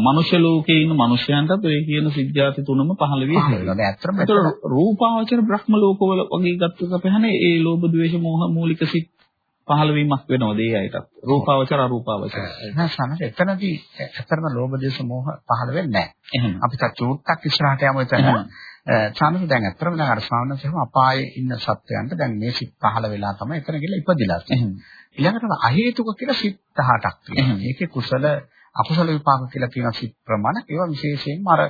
මනුෂ්‍ය ලෝකයේ ඉන්න මනුෂ්‍යයන්ටත් ඔය කියන සිද්ධාති තුනම පහළ විය හැකියි. දැන් ඇත්තටම රූපාවචර බ්‍රහ්ම ලෝකවල වගේ ගත්තොත් අපි හන්නේ ඒ ලෝභ ද්වේෂ මෝහ මූලික සිත් පහළ වීමක් වෙනවද ඒ අයටත්? රූපාවචර අරූපාවචර. නෑ සමහර එතනදී ඇත්තටම ලෝභ දේශ මොහ පහළ වෙන්නේ නෑ. අපි චූට්ටක් ඉස්සරහට යමු එතන. සාමි දැන් ඇත්තටම දැන් අර ශ්‍රාවණසෙම අපායේ ඉන්න සත්වයන්ට දැන් මේ සිත් පහළ වෙලා තමයි එතන ගිහලා ඉපදිලා තියෙන්නේ. ඊළඟට අහේතුක කියලා සිත් 18ක් තියෙනවා. ඒකේ කුසල අකුසල විපාක කියලා කියන සිත් ප්‍රමාණ ඒවා විශේෂයෙන්ම අර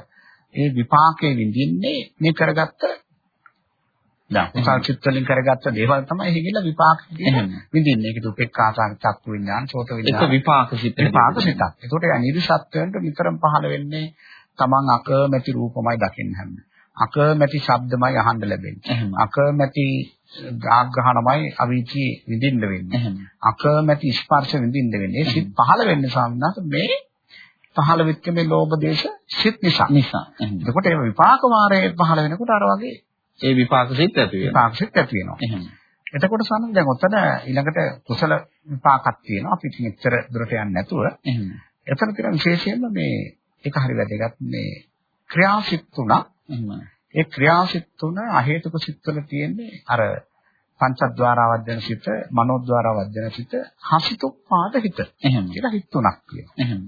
ඒ විපාකයේ විඳින්නේ මේ කරගත්ත දැන් කුසල් චිත්ත වලින් කරගත්ත දේවල් තමයි හිගිලා විපාක විඳින්නේ. ඒකට උපේක්ඛාසාන චක්කු විඥාන, සෝත විඥාන. ඒක විපාක සිත්. විපාක සිතක්. ඒකට අනිදි සත්වයන්ට නිතරම පහළ වෙන්නේ තමන් අකමැති රූපමයි දකින්න හැම. අකමැති ශබ්දමයි අහන්න ලැබෙන්නේ. අකමැති ආග්‍රහණමයි අවීචි විඳින්න වෙන්නේ. අකමැති ස්පර්ශ විඳින්න වෙන්නේ. සිත් පහළ වෙන්නේ සාමනාත මේ පහළ වෙච්ච මේ ලෝභ දේශ සිත් නිසා. නිසා. එතකොට ඒ විපාක වාරයේ පහළ වෙනකොට අර වගේ ඒ විපාක සිත් ඇති වෙනවා. විපාක සිත් ඇති වෙනවා. එහෙනම්. එතකොට සමහර දැන් ඔතන ඊළඟට කුසල විපාකක් තියෙනවා. අපි ඉතින් එච්චර දුරට යන්නේ නැතුව. එහෙනම්. එතන තියෙන විශේෂයෙන්ම මේ ඒක හරි වැදගත් මේ ක්‍රියාසිත තුනක්. එහෙනම්. ඒ ක්‍රියාසිත තුන අහේතුක සිත්වල තියෙන්නේ අර පංචද්වාරවර්ධන සිත, මනෝද්වාරවර්ධන සිත, හසිතුප්පාද හිත. එහෙනම්. කියලා හිත තුනක් තියෙනවා. එහෙනම්.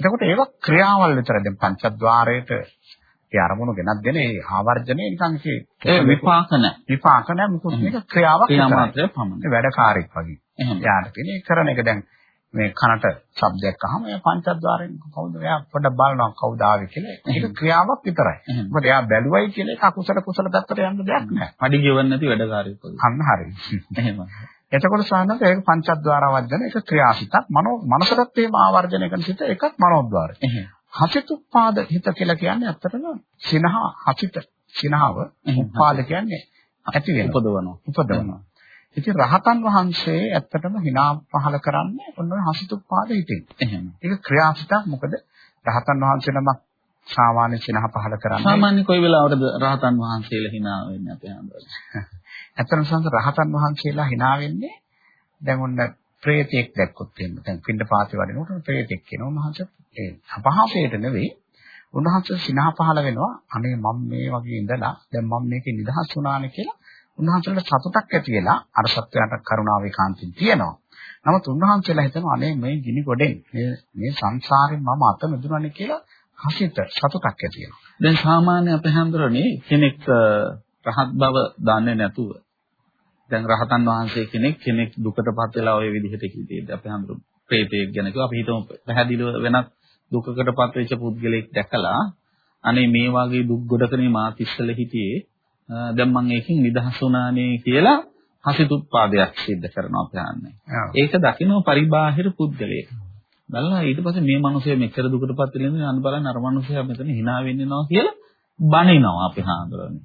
එතකොට ඒවා ක්‍රියාවල් විතර දැන් පංචද්වාරයේට ඒ අරමුණු ගෙනත් දෙන ඒ ආවර්ජනේ නිකන් ඒ විපාක නැහැ. විපාක නැහැ මොකද මේක ක්‍රියාවක් ක්‍රියාමාත්‍රය පමණයි. වැඩකාරීක් වගේ. එහෙනම් යාට තියෙන කරන එක දැන් මේ කනට ශබ්දයක් අහම එයා පංචද්වාරයෙන් කවුද එයා පොඩ්ඩක් බලනවා කවුද ආවේ කියලා. ඒක ක්‍රියාවක් විතරයි. මොකද එයා බැලුවයි කියලා ඒක අකුසල කුසල පැත්තට යන්න දෙයක් නැහැ. පඩි ගෙවන්න නැති වැඩකාරීක් වගේ. අන්න හරි. එහෙම. එතකොට සාහනක ඒක පංචද්වාර වර්ධන ඒක ක්‍රියාසිතක් මනෝ මනසටත් එහෙම ආවර්ජනය කරන සිත එකක් මනෝද්වාරය. හසිතුප්පාද හිත කියලා කියන්නේ ඇත්තටම සිනහ හසිත. සිනහව උපාද කියන්නේ ඇති වෙන උපදවනවා. උපදවනවා. ඉතින් රහතන් වහන්සේ ඇත්තටම hina පහල කරන්නේ ඔන්න හසිතුප්පාද හිතෙන්. එහෙම. ඒක ක්‍රියාසිතක්. මොකද රහතන් වහන්සේ නමක් සාමාන්‍ය සිනහ පහල කරන්නේ සාමාන්‍ය කොයි වෙලාවටද රහතන් වහන්සේලා hina වෙන්නේ අපේ හන්දවල ඇත්තටම සංස රහතන් වහන්සේලා hina වෙන්නේ දැන් ඔන්න ප්‍රේතෙක් දැක්කොත් එහෙම දැන් පින්න පාතේ වඩිනකොට ප්‍රේතෙක් කියනවා මහන්ස ඒ අපහාසයට නෙවෙයි උන්වහන්සේ සිනහ පහළ වෙනවා අනේ මම මේ වගේ ඉඳලා දැන් මම මේකේ නිදහස් වුණානේ කියලා උන්වහන්සේට සතුටක් ඇති වෙලා අර සත්‍යයට කරුණාවේ කාන්තිය තියෙනවා. නමුත් උන්වහන්සේලා හිතනවා අනේ මේ ගිනි ගොඩෙන් මේ මේ සංසාරයෙන් මම අත මිදුණානේ කියලා හසිත සතුටක් ඇති වෙනවා. දැන් සාමාන්‍ය අපේ හැඳුරනේ කෙනෙක් රහත් බව දන්නේ නැතුව දැන් රහතන් වහන්සේ කෙනෙක් කෙනෙක් දුකටපත් වෙලා ওই විදිහට කිව්වේද අපේ හැඳුරු ප්‍රේතයෙක් ගැන කිව්වා අපි හිතමු පැහැදිලිව වෙනත් දුකකටපත් වෙච්ච පුද්ගලෙක් දැකලා අනේ මේ වගේ දුක් ගොඩකනේ මාත් ඉස්සෙල්ල හිටියේ දැන් මම ඒකෙන් නිදහස් වුණානේ කියලා හසිතුත්පාදයක් සිද්ධ කරනවා අපහන්නේ. ඒක දකින්න පරිබාහිර පුද්ගලයෙක්. බලලා ඊට පස්සේ මේ මිනිහයා මෙච්චර දුකටපත් වෙන්නේ අන්න බලන්න අර මිනිහයා මෙතන hina වෙන්නේ නැනවා කියලා බනිනවා අපි හාඳුරන්නේ.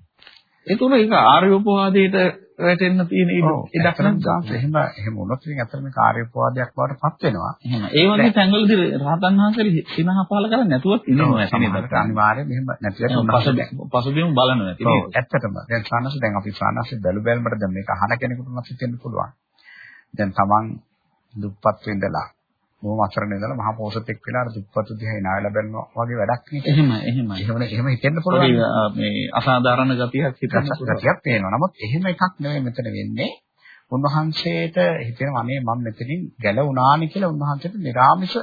ඒතකොට ඒක ආර්යෝපවාදයට වැටෙන්න තියෙන ඉඩක් නැහැ. එහෙම එහෙම වුණොත් ඉතින් අතර මේ කාර්යෝපවාදයක් බවට පත් වෙනවා. එහෙම. ඒ වගේ තැන්වලදී රහතන් වහන්සේලා සිනහ පහල කරන්නේ නැතුවත් ඉන්නවා නේද? අනිවාර්යයෙන් මෙහෙම නැතිවට පසුබිම බලනවා නැති නේද? ඇත්තටම. දැන් සානස දැන් අපි සානස බැලු බැලමට දැන් මේක අහන කෙනෙකුට නම් හිතෙන්න පුළුවන්. දැන් Taman දුප්පත් වෙන්නලා බොහොම අසරණ ඉඳලා මහා පෝසතෙක් වෙලා අර දුප්පත් දිහා ඉනායලා බලනවා වගේ වැඩක් නේ. එහෙම එහෙමයි. එහෙම එහෙම හිතෙන්න පුළුවන්. මේ අසාධාරණ ගතියක් හිතන්න ගතියක් පේනවා. නමුත් එහෙම එකක් නෙවෙයි මෙතන වෙන්නේ. උන්වහන්සේට හිතෙනවා අනේ මම මෙතනින් ගැලවුණානි කියලා උන්වහන්සේට නිරාමිෂ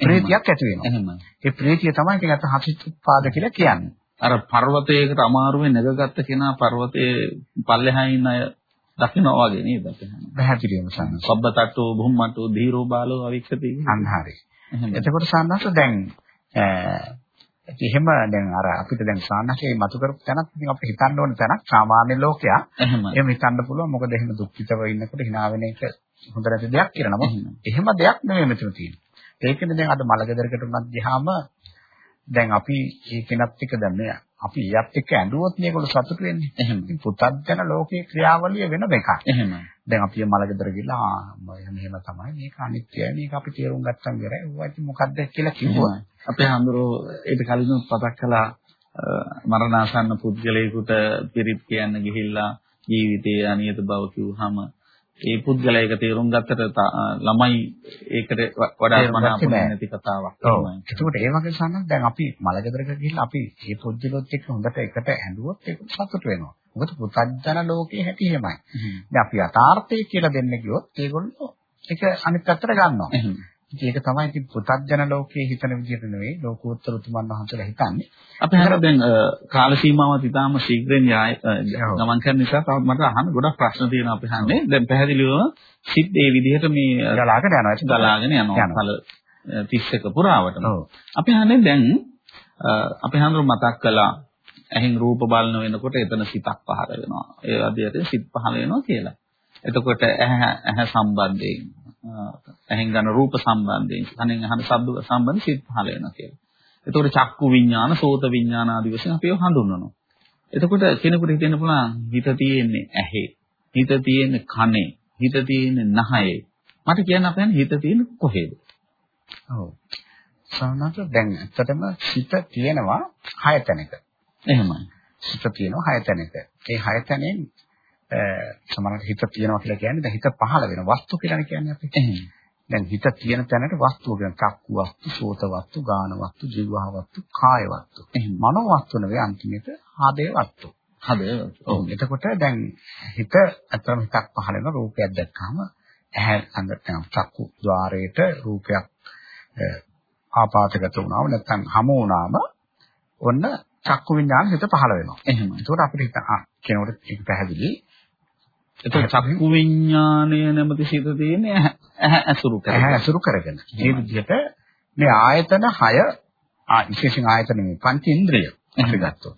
ප්‍රීතියක් ඇති වෙනවා. එහෙමයි. ඒ ප්‍රීතිය තමයි ඉතින් අත හසිතුත්පාද කියලා කියන්නේ. අර පර්වතයකට අමාරුවෙන් නැගගත්ත කෙනා පර්වතයේ පල්ලෙහා ඉන්න අය දකින්නවා වගේ නේද. පැහැදිලිවම සම්මත. සබ්බතට්ටෝ බුම්මට්ටෝ ධීරෝ බාලෝ අවික්ෂති. අන්න හරි. එතකොට සම්මත දැන් එහෙම දැන් අර අපිට දැන් සාන්නකේ මතු කරපු තැනක් ඉතින් අපිට හිතන්න ඕන තැනක් සාමාන්‍ය ලෝකයා එහෙම හිතන්න පුළුවන් මොකද එහෙම දුක්ඛිතව ඉන්නකොට hina වෙන එක හොඳ නැති දෙයක් කියලා නම එහෙම දෙයක් නෙමෙයි මෙතන තියෙන්නේ. ඒකනේ දැන් අද මලගෙදරකට උනත් ගියාම දැන් අපි ඒ කෙනත් එක්ක දැන් මේ අපි ඊයත් එක්ක ඇඬුවොත් මේගොල්ලෝ සතුටු වෙන්නේ. එහෙම. පුතත්ජන ලෝකයේ ක්‍රියාවලිය වෙන එකක්. එහෙම. දැන් අපි මලගෙදර ගිහලා ආ මෙහෙම තමයි මේක අනිත්‍යයි මේක අපි තේරුම් ගත්තම ඉවරයි. ඌවා ඉතින් මොකද්ද කියලා කිව්වා. අපේ හඳුරෝ ඒක කලින් පතක් කළා මරණාසන්න පුද්ගලයෙකුට පිරිත් කියන්න ගිහිල්ලා ජීවිතයේ අනියත බව කිව්වහම ඒ පුද්ගලයා ඒක තේරුම් ගත්තට ළමයි ඒකට වඩා මනාප නැති කතාවක් තමයි. ඒකට ඒ වගේ සම්මත දැන් අපි මලගෙදරක ගිහිල්ලා අපි මේ පුද්ගලොත් එක්ක හොඳට එකට ඇඬුවොත් ඒක සතුට වෙනවා. මොකද පුතඥන ලෝකේ හැටි එහෙමයි. දැන් අපි යථාර්ථය කියලා දෙන්න ගියොත් ඒගොල්ලෝ ඒක අනිත් පැත්තට ගන්නවා. ඒක තමයි ඉතින් පුතඥන ලෝකයේ හිතන විදිහට නෙවෙයි ලෝකෝත්තර උතුමන් වහන්සේලා හිතන්නේ. අපි හර දැන් කාල සීමාවත් ඉතාම ශීඝ්‍රයෙන් ගමන් කරන නිසා තවත් මට අහන්න ගොඩක් ප්‍රශ්න තියෙනවා අපි අහන්නේ. දැන් පැහැදිලිවම සිත් ඒ විදිහට මේ ගලාගෙන යනවා. ගලාගෙන යනවා. ඵල 31 පුරාවටම. අපි අහන්නේ දැන් අපි හඳුරු මතක් කළා ඇහෙන් රූප බලන වෙනකොට එතන සිතක් පහළ වෙනවා. ඒ අධ්‍යයනයේ සිත් පහළ වෙනවා කියලා. එතකොට ඇහැ ඇහැ සම්බන්ධයෙන් ඇහෙන් ගන්න රූප සම්බන්ධයෙන් කනෙන් අහන ශබ්ද සම්බන්ධ සිත් පහළ වෙනවා කියලා. එතකොට චක්කු විඥාන, සෝත විඥාන ආදී වශයෙන් අපි ඒවා හඳුන්වනවා. එතකොට කෙනෙකුට හිතෙන්න පුළුවන් හිත තියෙන්නේ ඇහි, හිත තියෙන්නේ කනේ, හිත තියෙන්නේ නහයේ. මට කියන්න අපෙන් හිත තියෙන්නේ කොහෙද? ඔව්. සාමාන්‍යයෙන් දැන් ඇත්තටම හිත තියෙනවා හය තැනක. එහෙමයි. හිත තියෙනවා හය තැනක. ඒ හය තැනෙන් සමහරවිට හිත තියෙනවා කියලා කියන්නේ දැන් හිත පහළ වෙන වස්තු කියලානේ කියන්නේ අපි. දැන් හිත තියෙන තැනට වස්තුව කියන චක්කු වස්තු, සෝත වස්තු, ගාන වස්තු, ජීවහ වස්තු, කාය වස්තු. මනෝ වස්තු නෙවෙයි අන්තිමේට හදේ වස්තු. හදේ. ඔව්. එතකොට දැන් හිත අතරම හිතක් පහළ වෙන රූපයක් දැක්කම ඇහැ ළඟට චක්කු ద్వාරයට රූපයක් ආපාතගත වුණාම නැත්නම් හමු වුණාම ඔන්න චක්කු විඥාන හිත පහළ වෙනවා. එහෙම. ඒකට අපිට හිත කෙනෙකුට ඒක පැහැදිලි. එතකොට චක්කු විඥානය නැමැති සිත තියෙන්නේ ඇහැ ඇසුරු කරගෙන. ඇහැ ඇසුරු කරගෙන. මේ විදිහට මේ ආයතන 6 ආ විශේෂයෙන් ආයතන මේ පංච ඉන්ද්‍රිය අපි ගත්තොත්.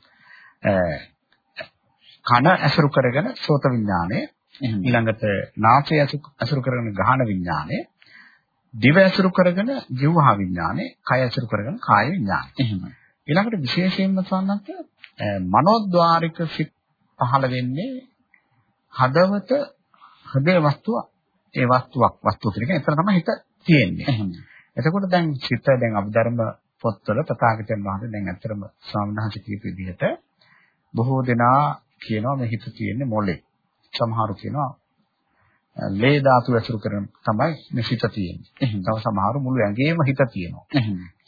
කන ඇසුරු කරගෙන සෝත විඥානය ඊළඟට නාසය ඇසුරු කරගෙන ගහන විඥානය දිව ඇසුරු කරගෙන ජීවහා විඥානය කය ඇසුරු කරගෙන කාය විඥානය. එහෙමයි. ඊළඟට විශේෂයෙන්ම සම්මත මනෝද්වාරික සිත් පහළ වෙන්නේ හදවත හදේ වස්තුව ඒ වස්තුවක් වස්තුව කියන එක එතන තමයි හිත තියෙන්නේ. එතකොට දැන් සිත දැන් අභිධර්ම පොත්වල තථාගතයන් වහන්සේ දැන් ස්වාමීන් වහන්සේ කියපු විදිහට බොහෝ දෙනා කියනවා මේ හිත තියෙන්නේ මොලේ. සමහරු කියනවා ලේ ධාතු ඇසුරු කරන තමයි මේ හිත තියෙන්නේ. තව සමහරු මුළු ඇඟේම හිත තියෙනවා.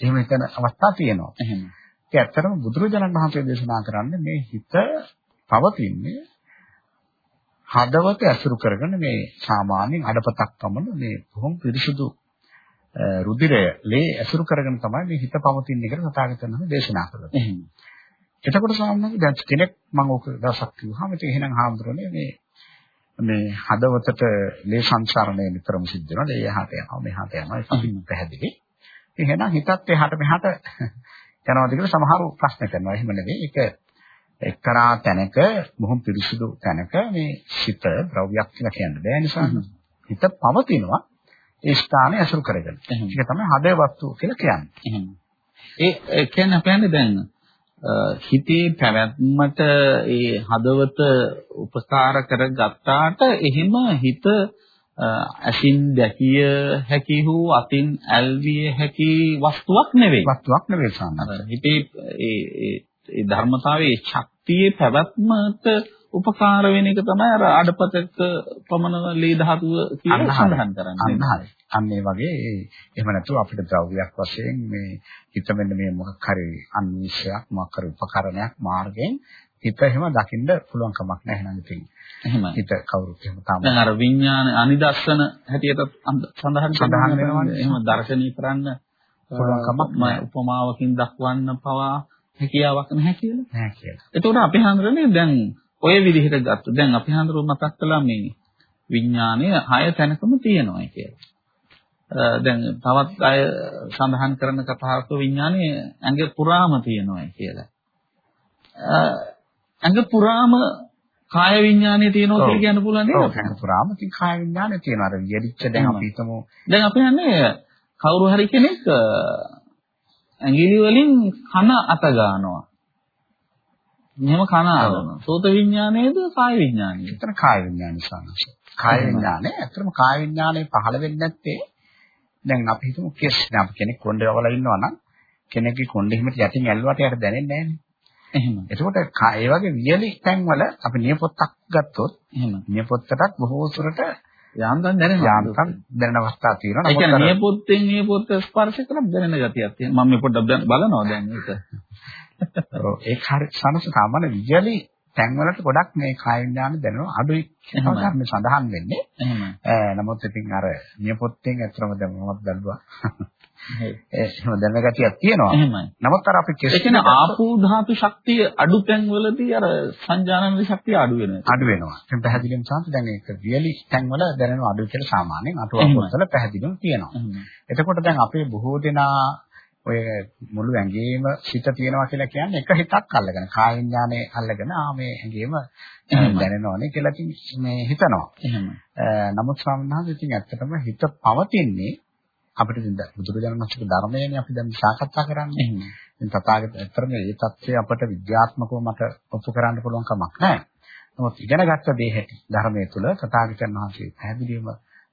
එහෙම හිතන අවස්ථා තියෙනවා. ඒ ඇත්තටම බුදුරජාණන් වහන්සේ දේශනා කරන්නේ මේ හිත පවතින්නේ හදවත ඇසුරු කරගෙන මේ සාමාන්‍යයෙන් අඩපතක් පමණ මේ බොහොම පිරිසුදු රුධිරය ලේ ඇසුරු කරගෙන තමයි මේ හිත පවතින්නේ කියලා සතාගතයන් වහන්සේ දේශනා කළා. එතකොට සාමාන්‍යයෙන් දැන් කෙනෙක් මම ඕක දවසක් කිව්වහම ඉතින් එහෙනම් හාමුදුරනේ මේ මේ හදවතට ලේ සංසරණය නිතරම සිද්ධ වෙනවා. ඒ එහාට යනවා මෙහාට යනවා ඒක පැහැදිලි. එහෙනම් හිතත් එහාට මෙහාට යනවාද කියලා සමහරව ප්‍රශ්න කරනවා. එහෙම නෙවෙයි. ඒක එක්තරා තැනක බොහොම පිරිසිදු තැනක මේ සිත ද්‍රව්‍යයක් කියලා කියන්න බෑ නිසා හිත පවතිනවා ඒ ස්ථානය අසුරු කරගෙන. ඒක තමයි හදේ වස්තුව කියලා කියන්නේ. ඒ කියන්නේ අපන්නේ දැන් හිතේ පැවැත්මට ඒ හදවත උපකාර කරගත්තාට එහෙම හිත අසින් දැකිය හැකි වූ අතින් ඇල්විය හැකි වස්තුවක් නෙවෙයි. වස්තුවක් නෙවෙයි සාමාන්‍ය. හිතේ ඒ ඒ ධර්මතාවයේ ශක්තියේ පැවැත්මට උපකාර වෙන එක තමයි අර අඩපතක පමණ ලේ ධාතුව කියලා සඳහන් කරන්නේ. අන්න ඒ වගේ එහෙම නැතුව අපිට ද්‍රව්‍යයක් වශයෙන් මේ හිත මෙන්න මේ මොකක් හරි අන්විෂයක් මොකක් හරි උපකරණයක් මාර්ගයෙන් හිත එහෙම දකින්න පුළුවන් කමක් නැහැ නේද ඉතින්. එහෙම. හිත කවුරුත් එහෙම තාම. දැන් අර විඥාන අනිදස්සන හැටියට සඳහන් සඳහන් වෙනවනේ. එහෙම දර්ශනීය කරන්න පුළුවන් කමක් නැහැ. උපමාවකින් දක්වන්න පවා හැකියාවක් නැහැ කියලා. නැහැ කියලා. එතකොට අපි හඳුරන්නේ දැන් ඔය විදිහට ගත්ත. දැන් අපි හඳුරු මතක් කළා මේ විඥානය හය තැනකම තියෙනවා කියලා. දැන් තවත් අය සඳහන් කරන කතාවක විඥානයේ ඇඟ පුරාම තියෙනවා කියලා. ඇඟ පුරාම කාය විඥානය තියෙනවා කියලා කියන්න පුළුවන් නේද? ඔව් ඇඟ පුරාම තින් කාය විඥානය තියෙනවා. අර යෙදිච්ච දැන් අපි හිතමු දැන් අපි යන්නේ කවුරු හරි කෙනෙක් ඇඟිලි වලින් කන අත ගන්නවා. මෙහෙම කන අරනවා. සෝත විඥානයේද කාය විඥානයේද? එතන කාය විඥානය සානස. කාය විඥානය ඇත්තටම කාය විඥානය පහළ වෙන්නේ නැත්තේ දැන් අපි හිතමු කෙස් අපි කෙනෙක් කොණ්ඩේ වවලා ඉන්නවා නම් කෙනෙක්ගේ කොණ්ඩේ හිමට යටින් ඇල්ලුවට යට දැනෙන්නේ නැහැ එහෙම. එතකොට ඒ වගේ වියලි තැන්වල අපි නියපොත්තක් ගත්තොත් එහෙම. නියපොත්තටත් බොහෝ සුරට යාන්තම් දැනෙනවා. යාන්තම් දැනෙන අවස්ථා තියෙනවා. ඒ කියන්නේ නියපොත්තෙන් නියපොත්ත ස්පර්ශ කරලා දැනෙන ගතියක් තියෙනවා. මම මේ පොඩ්ඩක් බලනවා දැන් ඒක. ඔව් ඒක හරි සමස සාමාන්‍ය වියලි තැන්වලට ගොඩක් මේ කාය විඥාන දැනෙනවා අඩුයි කියලා ධර්ම සඳහන් වෙන්නේ. එහෙම. නමුත් ඉතින් අර නියපොත්තෙන් ඇත්තම දැන් මමත් බැලුවා. එහෙම දැනෙන ගතියක් තියෙනවා. එහෙමයි. නමුත් අර අපි කෙස් ඒ කියන්නේ ආපෝ ධාතු ශක්තිය අඩු තැන්වලදී අර සංජානන ශක්තිය අඩු වෙනවා. අඩු වෙනවා. දැන් පැහැදිලිවම සාන්ත දැන් ඒක රියලි තැන්වල දැනෙනවා අඩු කියලා සාමාන්‍යයෙන් අටුවා පොත්වල පැහැදිලිවම තියෙනවා. එතකොට දැන් අපේ බොහෝ දෙනා ඔය මුළු ඇඟේම සිත තියෙනවා කියලා කියන්නේ එක හිතක් අල්ලගෙන කාය විඥානේ අල්ලගෙන ආ මේ ඇඟේම දැනෙනවනේ කියලා ඉතින් මේ හිතනවා. එහෙම. නමුත් ස්වාමීන් වහන්සේ ඉතින් ඇත්තටම හිත පවතින්නේ අපිට දැන් බුදුරජාණන් වහන්සේගේ ධර්මයනේ අපි දැන් සාකච්ඡා කරන්නේ. ඉතින් තථාගත ඇත්තටම මේ தත්ත්වය අපට විද්‍යාත්මකව මට ඔප්පු කරන්න පුළුවන් කමක් නැහැ. නමුත් ඉගෙනගත්ත දේ හැටි ධර්මයේ තුල තථාගතයන් වහන්සේ පැහැදිලිවම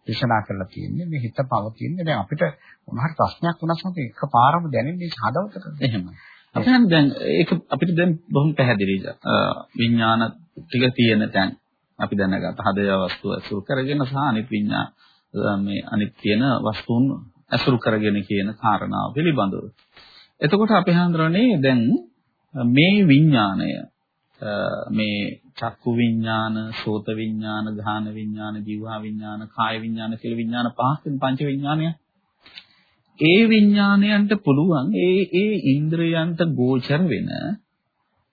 දේශනා කරලා තියෙන්නේ මේ හිත පවතින්නේ දැන් අපිට මොනවාරි ප්‍රශ්නයක් වුණාම අපි එකපාරම දැනෙන්නේ හදවතට. එහෙමයි. අපි දැන් ඒක අපිට දැන් බොහොම පැහැදිලිද විඥාන ටික තියෙන තැන් අපි දැනගත්ත හදය වස්තුව අසුර කරගෙන සහ අනිත් විඥාන මේ අනිත් තියෙන වස්තුන් අසුර කරගෙන කියන කාරණාව පිළිබඳව. එතකොට අපි හඳුරන්නේ දැන් මේ විඥාණය මේ චක්කු විඥාන, සෝත විඥාන, ධාන විඥාන, જીවහා විඥාන, කාය විඥාන කියලා විඥාන පහක් වෙන පංච විඥානය. ඒ විඥානයන්ට පුළුවන් ඒ ඒ ඉන්ද්‍රයන්ට ගෝචර වෙන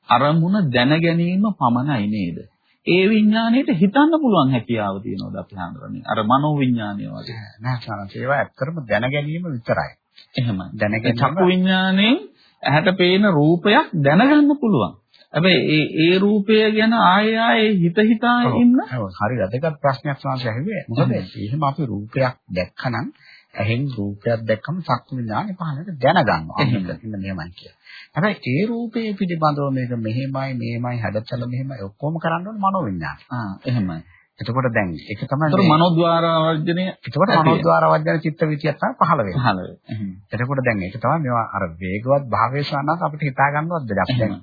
අරමුණ දැන ගැනීම පමණයි නේද? ඒ විඥාණයට හිතන්න පුළුවන් හැකියාව තියෙනවද අපි හඳුරන්නේ? අර මනෝ විඥානය වගේ. නෑ සාරා ඒවා ඇත්තටම දැන ගැනීම විතරයි. එහෙමයි. දැන ගැනීම චක්කු විඥාණයෙන් ඇහැට පේන රූපයක් දැනගන්න පුළුවන්. හැබැයි ඒ ඒ රූපය ගැන ආයෙ ආයෙ හිත හිතා ඉන්න හරි වැදගත් ප්‍රශ්නයක් සාංශය ඇහුවේ. මොකද එහෙම අපි රූපයක් දැක්කනම් ඇහෙන් රූපයක් දැක්කම චක්කු විඥානේ පහලට දැනගන්නවා. එහෙනම් මෙහෙමයි කියලා. හැබැයි ඒ රූපයේ පිළිබඳව මේක මෙහෙමයි මෙහෙමයි හැඩතල මෙහෙමයි ඔක්කොම කරන්න ඕනේ මනෝ විඥාන. ආ එහෙමයි. එතකොට දැන් ඒක තමයි ඒතර මනෝද්වාර වර්ජනය එතකොට මනෝද්වාර වර්ජන චිත්ත විතියක් තමයි පහළ වෙන්නේ. පහළ වෙන්නේ. එතකොට දැන් ඒක තමයි මේවා අර වේගවත් භාවයේ සානක් අපිට හිතා ගන්නවත්ද? අපි දැන්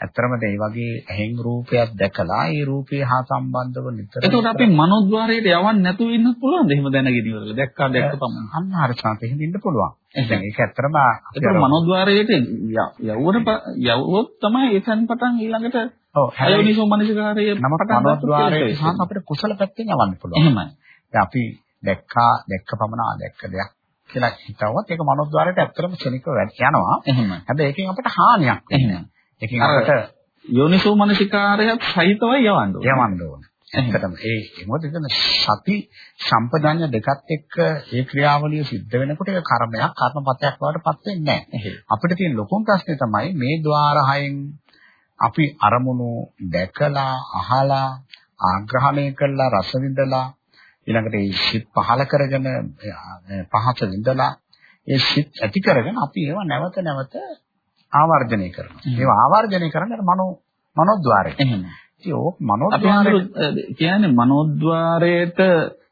ඇත්තරම මේ වගේ ඇහෙන් රූපයක් දැකලා ඒ රූපේ හා සම්බන්ධව නිතර එතකොට අපි මනෝද්වාරයට යවන්න නැතුව ඉන්න පුළුවන්ද? එහෙම දැනගෙන ඉවරලා දැක්කා දැක්ක පමණ. අන්න හරි සාන්ත එහෙම ඉන්න පුළුවන්. දැන් ඒක ඇත්තරම එතකොට මනෝද්වාරයට යවුවට යවුවොත් තමයි එතන පටන් ඊළඟට ඔව් අයෝනිසෝ මනසිකාරයේ නමුත් මනෝද්වාරයේ සහ අපිට කුසල පැත්තෙන් යවන්න පුළුවන්. එහෙමයි. දැන් අපි දැක්කා දැක්ක පමණ ආ දැක්ක දෙයක් කියලා හිතවුවත් ඒක මනෝද්වාරයට ඇත්තටම ක්ෂණිකව යනවා. එහෙමයි. හැබැයි ඒකෙන් අපිට හානියක් වෙන්නේ. ඒකෙන් අපිට යෝනිසෝ මනසිකාරයත් සහිතවයි යවන්න ඕනේ. යවන්න ඕන. ඇත්තටම ඒ මොකද එතන සති සම්පදාන්‍ය දෙකත් එක්ක ඒ ක්‍රියාවලිය සිද්ධ වෙනකොට ඒක කර්මයක් කර්මපතයක් බවට පත් වෙන්නේ නැහැ. අපිට තියෙන ලොකුම ප්‍රශ්නේ තමයි මේ ద్వාර හයෙන් අපි අරමුණු දැකලා අහලා ආග්‍රහණය කළා රස විඳලා ඊළඟට ඒ සිත් පහල කරගෙන පහස විඳලා ඒ සිත් ඇති කරගෙන අපි ඒවා නැවත නැවත ආවර්ජනය කරනවා. ඒවා ආවර්ජනය කරන්නේ මනෝ මනෝද්වාරය. ඉතින් ඕක මනෝද්වාරය කියන්නේ මනෝද්වාරයට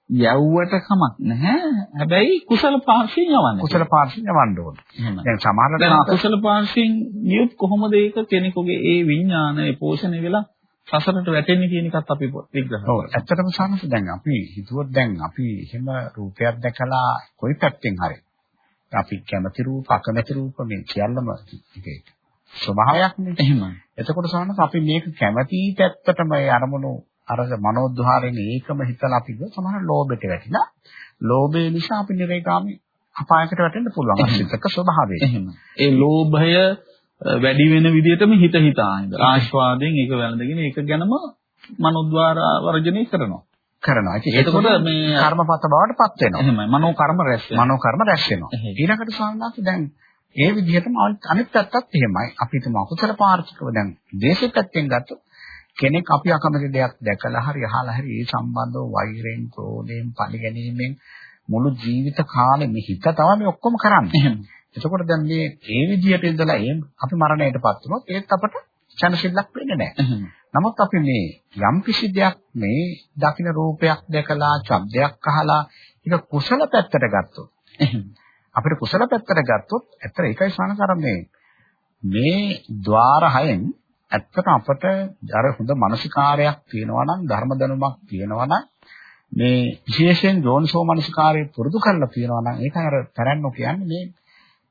යවුවට කමක් නැහැ. හැබැයි කුසල පාර්ශ්වයෙන් යවන්න. කුසල පාර්ශ්වයෙන් යවන්න ඕන. දැන් සමහරවිට දැන් අකුසල පාර්ශ්වයෙන් ගියොත් කොහොමද ඒක කෙනෙකුගේ ඒ විඥානය පෝෂණය වෙලා සසරට වැටෙන්නේ කියන එකත් අපි විග්‍රහ ඔව් ඇත්තටම සමහර දැන් අපි හිතුවොත් දැන් අපි එහෙම රූපයක් දැකලා කොයි පැත්තෙන් හරි අපි කැමති රූප අකමැති රූප මේ සියල්ලම ඒකේ ස්වභාවයක්නේ. එහෙමයි. එතකොට සමහරවිට අපි මේක කැමති පැත්තටම ඒ අරමුණු අර මනෝද්වාරයෙන් ඒකම හිතලා අපි ගිය සමහර ලෝභයට වැටිලා ලෝභය නිසා අපි නිරේගාමි අපායකට වැටෙන්න පුළුවන්. අසිතක ස්වභාවය. එහෙම. ඒ ලෝභය වැඩි වෙන විදිහටම හිත හිතා ඉඳලා ආශ්වාදයෙන් ඒක වැළඳගෙන ඒක ගැනම මනෝද්වාර වර්ජනය කරනවා. කරනවා. එතකොට මේ කර්මපත බවට පත් වෙනවා. එහෙමයි. මනෝ කර්ම රැස් වෙනවා. මනෝ කර්ම රැස් වෙනවා. ඊළඟට ස්වාමීනාත් දැන් ඒ විදිහටම අනිත් පැත්තත් එහෙමයි. අපි හිතමු අකුසල පාර්ශිකව දැන් දේශේ පැත්තෙන් ගත්තොත් කෙනෙක් අපි අකමැති දෙයක් දැකලා හරි අහලා හරි ඒ සම්බන්ධව වෛරයෙන්, ක්‍රෝධයෙන්, පරිගැනීමෙන් මුළු ජීවිත කාලෙ මේ හිත තමයි ඔක්කොම කරන්නේ. එතකොට දැන් මේ ඒ විදිහට ඉඳලා එම් අපි මරණයටපත් වුණොත් ඒත් අපට චනසිල්ලක් වෙන්නේ නැහැ. නමුත් අපි මේ යම් කිසි දෙයක් මේ දකින්න රූපයක් දැකලා, ශබ්දයක් අහලා ඒක කුසල පැත්තට ගත්තොත් අපිට කුසල පැත්තට ගත්තොත් ඇත්තට ඒකයි සානකරන්නේ මේ ద్వාර හයෙන් ඇත්තට අපට අර හොඳ මානසිකාරයක් තියෙනවා නම් ධර්ම දැනුමක් තියෙනවා නම් මේ විශේෂයෙන් යෝනිසෝ මනසිකාරය පුරුදු කරලා තියෙනවා නම් ඒකයි අර තරන්නෝ කියන්නේ මේ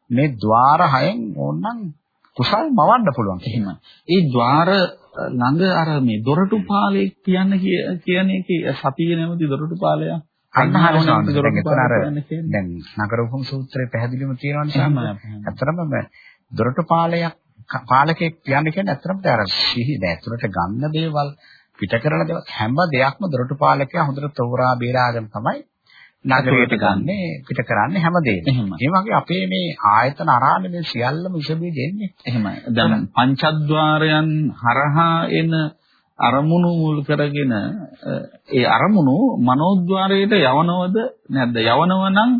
මේ ద్వාර හයෙන් ඕනනම් කුසල් මවන්න පුළුවන් එහෙම. ඒ ద్వාර ළඟ අර මේ දොරටුපාලේ කියන්නේ කියන එකේ සතිය නැමැති දොරටුපාලයා පාලය අන්න හරියට දැන් එතන අර දැන් නගරෝපම සූත්‍රයේ පැහැදිලිවම තියෙනවා නිසා ඇත්තටම දොරටු පාලයක් පාලකෙක් කියන්නේ කියන්නේ ඇත්තටම අර සිහි දැතුරට ගන්න දේවල් පිට කරන දේවල් හැම දෙයක්ම දොරටු පාලකයා හොඳට තෝරා බේරාගෙන තමයි නගරයට ගන්නේ. පිට කරන්නේ හැමදේම. ඒ වගේ අපේ මේ ආයතන අරාමේ මේ සියල්ලම විසබී දෙන්නේ. එහෙමයි. දැන් පංචද්වාරයන් හරහා එන අරමුණු මුල් කරගෙන ඒ අරමුණු මනෝද්වාරයට යවනවද නැද්ද? යවනව නම්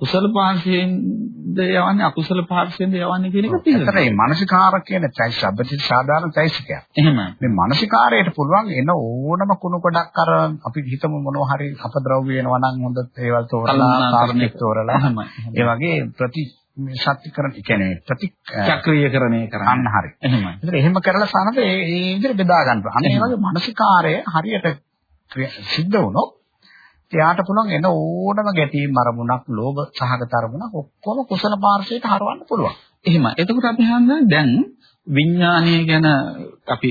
කුසල පාර්ශ්වයෙන්ද යවන්නේ අකුසල පාර්ශ්වයෙන්ද යවන්නේ කියන එක තියෙනවා. ඒතරේ මානසිකාර කියන චෛත්‍ය අබ්බති සාධාරණ චෛත්‍යකයක්. එහෙමයි. මේ මානසිකාරයට පුළුවන් එන ඕනම කුණු ගොඩක් අර අපි හිතමු මොනවා හරි අපද්‍රව්‍ය වෙනවා නම් හොඳ ඒවල් තෝරලා කාර්මික තෝරලා ඒ වගේ ප්‍රති ශක්තිකරණ කියන්නේ ප්‍රති චක්‍රීයකරණය කරන්න. අන්න හරි. එහෙමයි. ඒතර එහෙම කරලා සානද ඒ විදිහට බෙදා ගන්න. අන්න ඒ වගේ මානසිකාරය හරියට සිද්ධ වුණොත් එයාට පුළුවන් එන ඕනම ගැටීම් අරමුණක්, ලෝභ සහගත අරමුණක් ඔක්කොම කුසල පාර්ශවයට හරවන්න පුළුවන්. එහෙම. එතකොට අපි හන්නේ දැන් විඥානීය ගැන අපි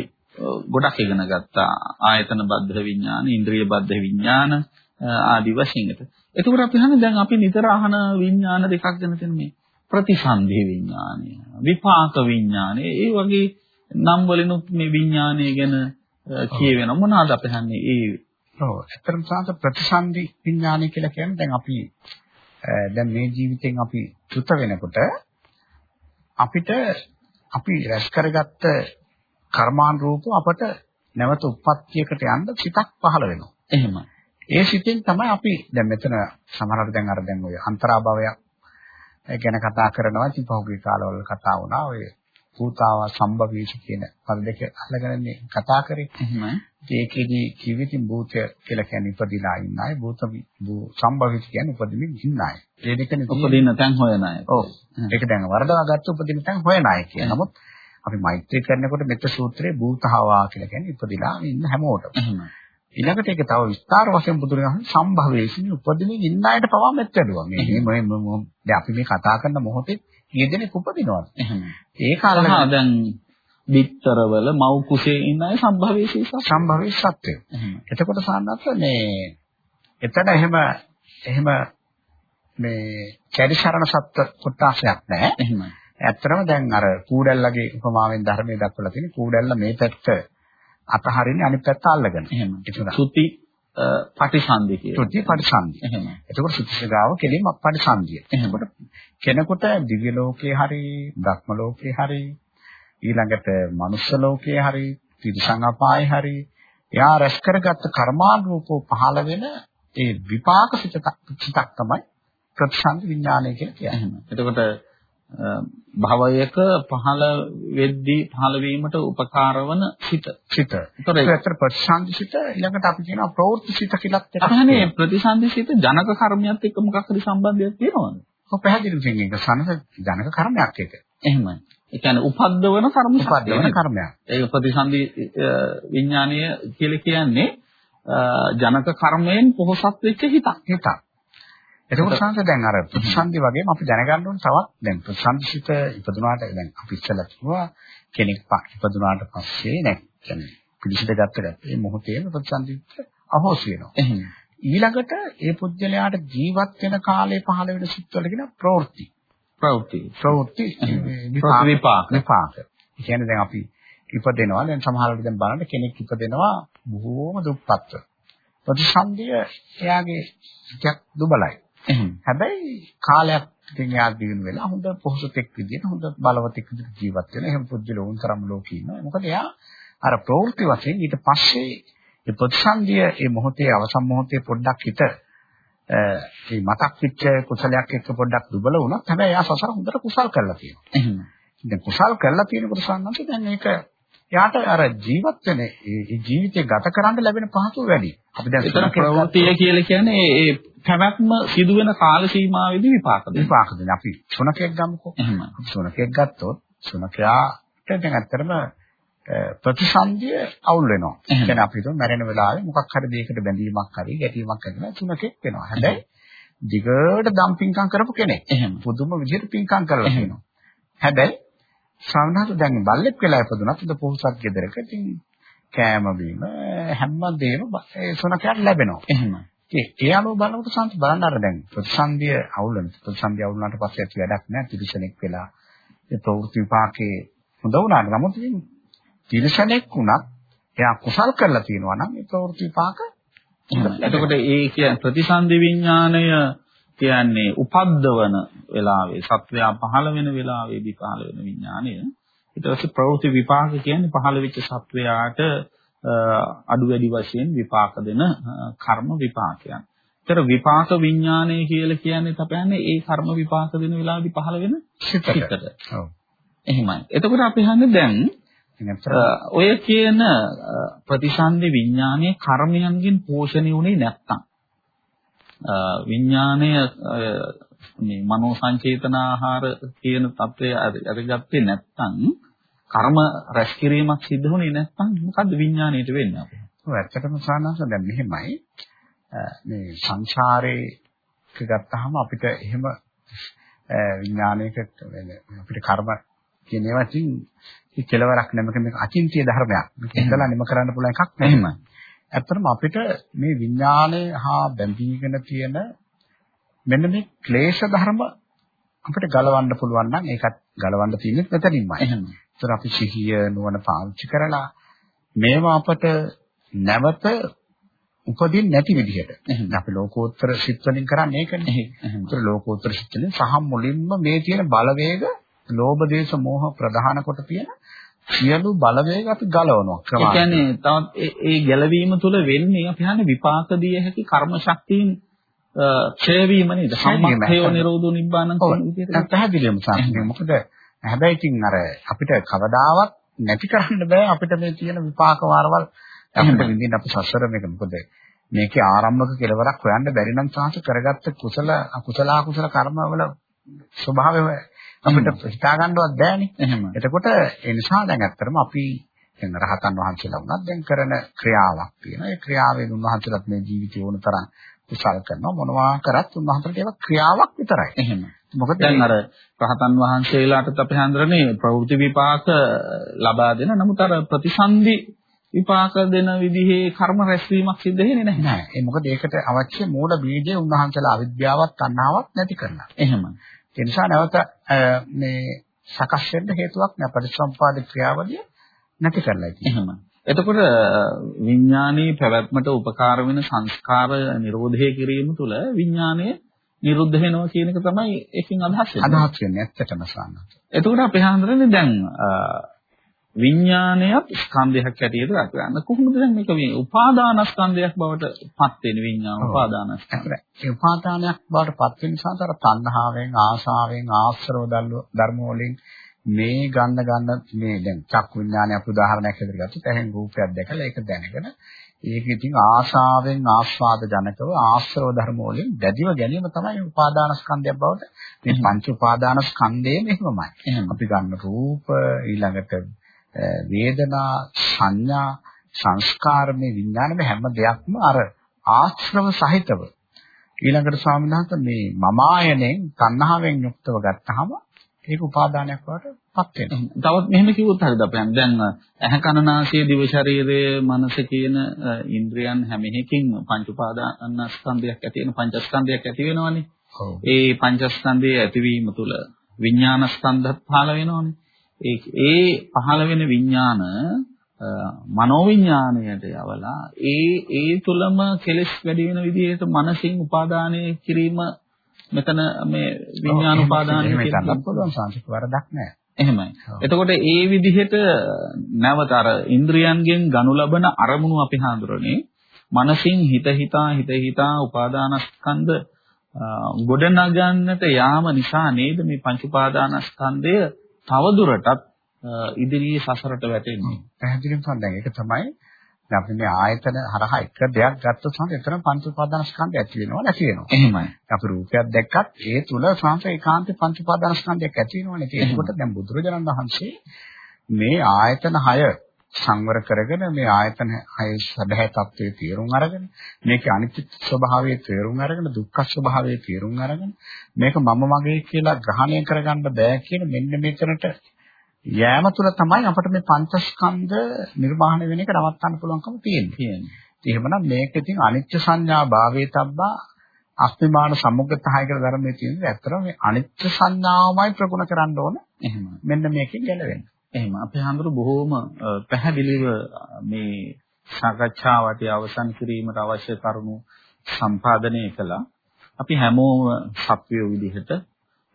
ගොඩක් ඉගෙන ගත්තා. ආයතන බද්ධ විඥාන, ඉන්ද්‍රිය බද්ධ විඥාන ආදී වශයෙන්. එතකොට අපි හන්නේ දැන් අපි නිතර අහන විඥාන දෙකක් ගැන තියෙන මේ ප්‍රතිසන්දි විඥානය, විපාක විඥානය, ඒ වගේ නම් වලිනුත් මේ විඥානය ගැන කියවෙන මොනවාද අපි හන්නේ? ඒ ඔව්. ඇත්තටම සාත ප්‍රතිසන්දි විඥානය කියලා කියන්නේ දැන් අපි දැන් මේ ජීවිතෙන් අපි චුත වෙනකොට අපිට අපි රැස් කරගත්ත කර්මාන් රූප අපට නැවත උප්පත්තියකට යන්න සිතක් පහළ වෙනවා. එහෙම. ඒ සිතෙන් තමයි අපි දැන් මෙතන සමහරවිට දැන් අර දැන් ඔය අන්තරාභවයක් ගැන කතා කරනවා. ඉතින් පහුගිය කාලවල කතා වුණා ඔය භූතාව සම්භවීෂ කියන පද දෙක අල්ලගෙන කතා කරේ. එහෙමයි. ඒකෙදි කිව්වේ ඉතින් භූතය කියලා කියන්නේ ඉපදිලා ඉන්න අය භූත භූ සම්භවිත කියන්නේ උපදින්න ඉන්න අය. ඒ දෙකනේ උපදින්න තැන් හොයන අය. ඔව්. ඒක දැන් වරදවා ගත්ත උපදින්න තැන් හොයන අය කියන. නමුත් අපි මෛත්‍රී කරනකොට මෙත්ත සූත්‍රයේ භූතහවා කියලා කියන්නේ ඉපදිලා ඉන්න හැමෝටම. ඊළඟට ඒක තව විස්තර වශයෙන් බුදුරජාණන් සම්භවයේසින් උපදිනින් ඉන්න අයට පවා මෙත් වැඩුවා. මේ මේ දැන් අපි මේ කතා කරන මොහොතේ ඊදෙනෙක් උපදිනවා. එහෙමයි. ඒක අල්ලගෙන දැන් බිත්තරවල මව් කුසේ ඉන්න අය සම්භවයේ සීසක්. සම්භවයේ සත්‍යය. එතකොට සාන්නත් මේ එතන එහෙම එහෙම මේ කැරිසරණ සත්‍ය කොටසක් නැහැ. එහෙමයි. ඇත්තටම දැන් අර කූඩැල්ලගේ උපමාවෙන් ධර්මයේ දක්වලා තියෙන කූඩැල්ල මේ පැත්ත අතහරින්නේ අනිත් පැත්ත අල්ලගෙන. එහෙමයි. ඒක සුති පටිසන්ධි කියලා. තුති පරිසන්දි. එහෙමයි. එතකොට සුතිසගාව කෙලින්ම පරිසන්දිය. එතකොට කෙනෙකුට දිව්‍ය ලෝකේ හරි, බ්‍රහ්ම ලෝකේ හරි, ඊළඟට මනුස්ස ලෝකේ හරි, තිරිසන් අපායේ හරි, එයා රැස් කරගත්ත කර්මානුරූපව පහළ වෙන ඒ විපාක සිතක් තමයි ප්‍රතිසන්දි විඥානය කියලා කියන්නේ. එතකොට භවයක පහළ වෙද්දී පහළ වීමට උපකාර වන සිත. සිත. ඒතර ඒක ඇත්තට ප්‍රතිසන්දි සිත ඊළඟට අපි කියනවා ප්‍රවෘත්ති සිත කියලාත් එකක්. අපහනේ ප්‍රතිසන්දි සිත ජනක කර්මයක් එක්ක මොකක් හරි සම්බන්ධයක් තියෙනවද? ඔව් පැහැදිලිව කියන්නේ ඒක සනස ජනක කර්මයක් ඒක. එහෙමයි. ඒ කියන්නේ උපද්දවන කර්ම උපද්දවන? කර්මයක්. ඒක ප්‍රතිසන්දි විඥානීය කියලා කියන්නේ ජනක කර්මයෙන් පොහොසත් වෙච්ච හිතක්. හිතක්. එතකොට සංස දැන් අර ප්‍රතිසන්දි වගේම අපි දැනගන්න ඕන තවත් දැන් ප්‍රතිසන්දිසිත ඉපදුනාට දැන් අපි ඉස්සෙල්ලා කිව්වා කෙනෙක් ඉපදුනාට පස්සේ නෑ කියන්නේ පිළිසිත ගත්තට මේ මොහොතේම ප්‍රතිසන්දිත් අහෝසි වෙනවා. ඊළඟට ඒ පුද්ගලයාට ජීවත් වෙන කාලේ පහළ වෙන සිත්වල කියන ප්‍රවෘත්ති. ප්‍රවෘත්ති. ප්‍රවෘත්ති විපාක. විපාක. ඒ කියන්නේ දැන් අපි ඉපදෙනවා දැන් සමහර වෙලාවට දැන් බලන්න කෙනෙක් ඉපදෙනවා බොහෝම දුප්පත්ව. ප්‍රතිසන්දිය එයාගේ ටිකක් දුබලයි. හැබැයි කාලයක් ඉතින් එයා දිනු වෙලා හොඳ පොහොසතෙක් විදිහට හොඳ බලවතෙක් විදිහට ජීවත් වෙන එහෙම පුද්ගලෝ උන් තරම් ලෝකේ ඉන්නවා. මොකද එයා අර ප්‍රවෘත්ති වශයෙන් ඊට පස්සේ ඒ ප්‍රතිසන්දිය ඒ මොහොතේ අවසන් මොහොතේ පොඩ්ඩක් හිත ඒ මතක් වෙච්ච කුසලයක් එක්ක පොඩ්ඩක් දුබල වුණත් හැබැයි එයා සසර හොඳට කුසල් කරලා තියෙනවා. එහෙම. දැන් කුසල් කරලා තියෙනකොට සම්මත දැන් මේක එයාට අර ජීවත් වෙන ඒ ජීවිතය ගත කරන්න ලැබෙන පහසුව වැඩි. අපි දැන් එතන ප්‍රවෘත්තිය කියලා කියන්නේ ඒ ඒ පැවැත්ම සිදුවෙන කාල සීමාවෙදී විපාක දෙනවා. විපාක දෙන අපි සුනකෙක් ගමුකෝ. එහෙම. සුනකෙක් ගත්තොත් සුනකයාට දැන් ඇත්තටම ප්‍රතිසන්දිය අවුල් වෙනවා. එහෙම. කියන්නේ අපි හිතමු මැරෙන වෙලාවේ මොකක් හරි දෙයකට බැඳීමක් හරි ගැටීමක් හරි සුනකෙක් වෙනවා. හැබැයි දිගට දම්පින්කම් කරපු කෙනෙක්. එහෙම. පුදුම විදිහට පින්කම් කරලා තියෙනවා. හැබැයි ශ්‍රවණහත දැන් බල්ලෙක් වෙලා ඉපදුනත් ඉත පොහොසත් ගෙදරක ඉතින් කෑම බීම හැමදේම සුනකයාට ලැබෙනවා. එහෙම. ඒ අනුව බලනකොට සම්ප බලන්න අර දැන් ප්‍රතිසන්දිය අවුල් වෙන ප්‍රතිසන්දිය අවුල් වුණාට පස්සේ ඇති වැඩක් නැහැ තිරිසනෙක් වෙලා ඒ ප්‍රවෘත්ති විපාකේ හොඳ වුණාට නමුත් තිරිසනෙක් වුණත් එයා කුසල් කරලා තියෙනවා නම් ඒ ප්‍රවෘත්ති විපාක එතකොට ඒ කියන්නේ ප්‍රතිසන්දි විඥාණය කියන්නේ උපද්දවන වෙලාවේ සත්වයා පහළ වෙන වෙලාවේදී පහළ වෙන විඥාණය ඊට පස්සේ ප්‍රවෘත්ති විපාක කියන්නේ පහළ වෙච්ච සත්වයාට අඩු වැඩි වශයෙන් විපාක දෙන කර්ම විපාකයන්. ඒතර විපාක විඥාණය කියලා කියන්නේ tapන්නේ ඒ කර්ම විපාක දෙන වෙලාවේදී පහළ වෙන සිතට. ඔව්. එහෙමයි. එතකොට අපි හන්නේ දැන් ඔය කියන ප්‍රතිසන්දි විඥානයේ කර්මයන්ගෙන් පෝෂණය වුණේ නැත්තම් විඥානය මේ මනෝ සංචේතන ආහාර කියන தත්වය අර- අරගත්තේ නැත්තම් කර්ම රැස් කිරීමක් සිද්ධ වුණේ නැත්තම් මොකද්ද විඥාණයට වෙන්නේ අපේ? ඔව් ඇත්තටම සානස දැන් මෙහෙමයි මේ සංසාරේ ගත්තාම අපිට එහෙම වෙන- අපිට කර්ම කියන ඒවා ඉතින් කෙලවරක් නැමක මේක අචින්තිය ධර්මයක්. මේක ඉඳලා නිම කරන්න පුළුවන් එකක් නෙමෙයි. ඇත්තටම අපිට මේ විඥානය හා බැඳීගෙන තියෙන මෙන්න මේ ක්ලේශ ධර්ම අපිට ගලවන්න පුළුවන් නම් ඒකත් ගලවන්න තියෙන්නේ මෙතනින්මයි. එහෙම. ඒතර අපි සිහිය නුවණ පාවිච්චි කරලා මේවා අපට නැවත උපදින්න නැති විදිහට. එහෙම. අපි ලෝකෝත්තර සිත් වලින් කරන්නේ ඒකනේ. ඒතර ලෝකෝත්තර සිත් වලින් සහ මුලින්ම මේ තියෙන බලවේග, ලෝභ දේශ මොහ ප්‍රධාන කොට තියෙන සියලු බලවේග අපි ගලවනවා ඒ ක්‍රමානුකූලව. කියන්නේ තවත් ඒ- ඒ ගැළවීම තුළ වෙන්නේ අපි හන්නේ විපාක දිය හැකි කර්ම ශක්තියින් ක්ෂය වීම නේද? සම්මතයෝ නිරෝධෝ නිබ්බානං. කියන විදිහට. පැහැදිලිවම සාකච්ඡා. මොකද හැබැයි ඉතින් අර අපිට කවදාවත් නැති කරන්න බෑ අපිට මේ තියෙන විපාක වාරවල් අපිට විඳින්න අපි සසර මේක මොකද මේකේ ආරම්භක කෙලවරක් හොයන්න බැරි නම් සාහස කරගත්ත කුසල අකුසල අකුසල කර්මවල ස්වභාවය අපිට හිතා ගන්නවත් බෑනේ. එහෙම. එතකොට ඒ නිසා දැන් ඇත්තටම අපි දැන් රහතන් වහන්සේලා වුණත් දැන් කරන ක්‍රියාවක් තියෙනවා. ඒ ක්‍රියාවෙන් උන්වහන්සේලාත් මේ ජීවිතය ඕන තරම් කුසල් කරනවා. මොනවා කරත් උන්වහන්සේට ඒක ක්‍රියාවක් විතරයි. එහෙම. මොකද දැන් අර රහතන් වහන්සේලාටත් අපි හඳුරන්නේ ප්‍රවෘත්ති විපාක ලබා දෙන නමුත් අර ප්‍රතිසන්දි විපාක දෙන විදිහේ කර්ම රැස්වීමක් සිද්ධ වෙන්නේ නැහැ. නෑ. ඒ මොකද ඒකට අවශ්‍ය මූල බීජය උන්වහන්සේලා අවිද්‍යාවත් තණ්හාවක් නැති කරනවා. එහෙම. ඒ නිසා නැවත මේ සකස් වෙන්න හේතුවක් නෑ. පරිසම්පාද ක්‍රියාවලිය නැති කරලා එහෙම. එතකොට විඥානයේ පැවැත්මට උපකාර වෙන සංස්කාර නිරෝධය කිරීම තුළ විඥානය නිරුද්ධ වෙනවා කියන එක තමයි එකකින් අදහස් වෙන්නේ. අදහස් වෙන්නේ ඇත්තටම සාන්නත්. එතකොට අපි හඳුනන්නේ දැන් විඥානයත් ස්කන්ධයක් හැටියට ගන්න. කොහොමද දැන් මේක මේ උපාදානස්කන්ධයක් බවට පත් වෙන විඥාන උපාදානස්කන්ධය. ඒ උපාදානයක් බවට පත් වෙන නිසා තර තණ්හාවෙන් ආශාවෙන් ආශ්‍රව ධර්ම වලින් මේ ගන්න ගන්න මේ දැන් චක් විඥානයක් උදාහරණයක් විදිහට ගත්තොත් එහෙන් රූපයක් දැකලා ඒක දැනගෙන ඒක ඉතින් ආශාවෙන් ආස්වාද ජනකව ආශ්‍රව ධර්ම වලින් දැදිව ගැනීම තමයි උපාදාන ස්කන්ධයක් බවට මේ පංච උපාදාන ස්කන්ධයම එහෙමමයි. අපි ගන්න රූප ඊළඟට වේදනා සංඥා සංස්කාර මේ විඥාන මේ හැම දෙයක්ම අර ආශ්‍රව සහිතව ඊළඟට ස්වාමීන් වහන්සේ මේ මමායනෙන් තණ්හාවෙන් යුක්තව ගත්තාම ඒක උපාදානයක් බවට පත් වෙනවා. තවත් මෙහෙම කිව්වොත් හරිද අපයන් දැන් ඇහැ කන නාසය දිව ශරීරය මනස කියන ඉන්ද්‍රියන් හැම එකකින්ම පංච උපාදානස්කන්ධයක් ඇති වෙන පංචස්කන්ධයක් ඇති වෙනවනේ. ඒ පංචස්කන්ධයේ ඇතිවීම තුළ විඥානස්කන්ධත් පහළ වෙනවනේ. ඒ ඒ පහළ වෙන විඥාන මනෝවිඥාණයට යවලා ඒ ඒ තුලම කෙලෙස් වැඩි වෙන විදිහට මනසින් උපාදානය කිරීම මෙතන මේ විඥාන උපාදානය කියලා පුළුවන් සංසික වරදක් නැහැ. එහෙමයි. එතකොට ඒ විදිහට නැවත අර ඉන්ද්‍රියන්ගෙන් ගනු ලබන අරමුණු අපි හඳුරන්නේ මනසින් හිත හිතා හිත හිතා උපාදානස්කන්ධ ගොඩ නගන්නට යාම නිසා නේද මේ පංච උපාදානස්කන්ධය තවදුරටත් ඉදිරියේ සසරට වැටෙන්නේ. පැහැදිලිවම දැන් ඒක තමයි දැන් අපි මේ ආයතන හරහා එක දෙයක් ගත්තොත් සමහර එතන පංච උපාදානස්කන්ධය ඇති වෙනවා නැති වෙනවා. එහෙමයි. අපි රූපයක් දැක්කත් ඒ තුල සංස ඒකාන්තේ පංච උපාදානස්කන්ධයක් ඇති වෙනවනේ. ඒකකොට දැන් බුදුරජාණන් වහන්සේ මේ ආයතන 6 සංවර කරගෙන මේ ආයතන 6 සැබෑ තත්ත්වයේ තේරුම් අරගෙන මේකේ අනිත්‍ය ස්වභාවයේ තේරුම් අරගෙන දුක්ඛ ස්වභාවයේ තේරුම් අරගෙන මේක මම මගේ කියලා ග්‍රහණය කරගන්න බෑ කියන මෙන්න මෙතනට යෑම තුළ තමයි අපිට මේ පංචස්කන්ධ නිර්මාණය වෙන එක නවත්තන්න පුළුවන්කම තියෙන්නේ. එහෙමනම් මේක ඉතින් අනිත්‍ය සංඥා භාවයේ තබ්බා අස්මිමාන සමුගතහය කියලා ධර්මයේ තියෙන්නේ ඇත්තටම මේ අනිත්‍ය සංඥාවමයි ප්‍රගුණ කරන්න ඕන. එහෙම. මෙන්න මේකෙන් ගැලවෙන්න. එහෙම. අපේ හඳුරු බොහෝම පැහැදිලිව මේ සාකච්ඡාවට අවසන් කිරීමට අවශ්‍ය කරුණු සම්පාදනය කළා. අපි හැමෝම සත්වයෝ විදිහට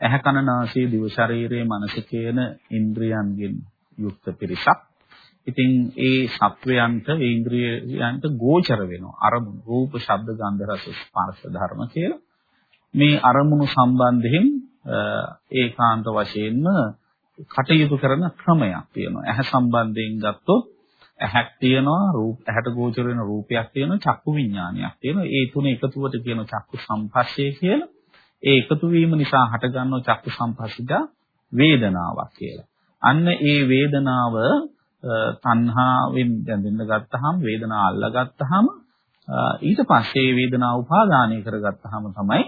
ඇහැ කන නාසය දිව ශරීරයේ මනස කියන ඉන්ද්‍රියන්ගෙන් යුක්ත පිරිසක්. ඉතින් ඒ සත්වයන්ට ඒ ඉන්ද්‍රියයන්ට ගෝචර වෙනවා. අරමුණු රූප, ශබ්ද, ගන්ධ, රස, ස්පර්ශ ධර්ම කියලා. මේ අරමුණු සම්බන්ධයෙන් ඒකාන්ත වශයෙන්ම කටයුතු කරන ක්‍රමයක් තියෙනවා. ඇහැ සම්බන්ධයෙන් ගත්තොත් ඇහක් තියෙනවා රූප ඇහැට ගෝචර වෙන රූපයක් තියෙනවා චක්කු විඥානයක් තියෙනවා ඒ තුන එකතුවට කියන චක්කු සම්පස්සේ කියලා ඒ එකතු වීම නිසා හටගන්නව චක්කු සම්පස්සිදා වේදනාවක් කියලා. අන්න ඒ වේදනාව තණ්හාවෙන් දැඳෙන්න ගත්තාම වේදනාව අල්ලගත්තාම ඊට පස්සේ ඒ වේදනාව උපාදානය කරගත්තාම තමයි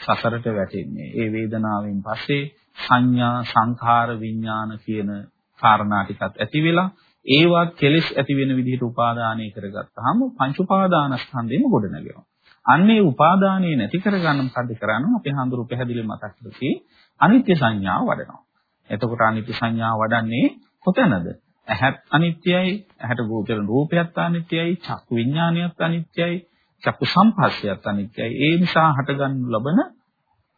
සසරට වැටෙන්නේ. ඒ වේදනාවෙන් පස්සේ සංඥා සංඛාර විඥාන කියන කාරණා ටිකත් ඇති වෙලා ඒවත් කෙලෙස් ඇති වෙන විදිහට උපාදානය කරගත්තාම පංච උපාදානස්කන්ධෙම ගොඩනගෙනවා. අන්නේ උපාදානයේ නැති කරගන්න මොකද්ද කරන්නේ? අපි හඳුරු පැහැදිලි මතක් කරති අනිත්‍ය සංඥාව වඩනවා. එතකොට අනිත්‍ය සංඥාව වඩන්නේ කොතැනද? ඇහත් අනිත්‍යයි, ඇහැට ගෝචර රූපයත් අනිත්‍යයි, චක්කු විඥානයත් අනිත්‍යයි, චක්කු සංපස්සයත් අනිත්‍යයි. ඒ නිසා හටගන්න ලබන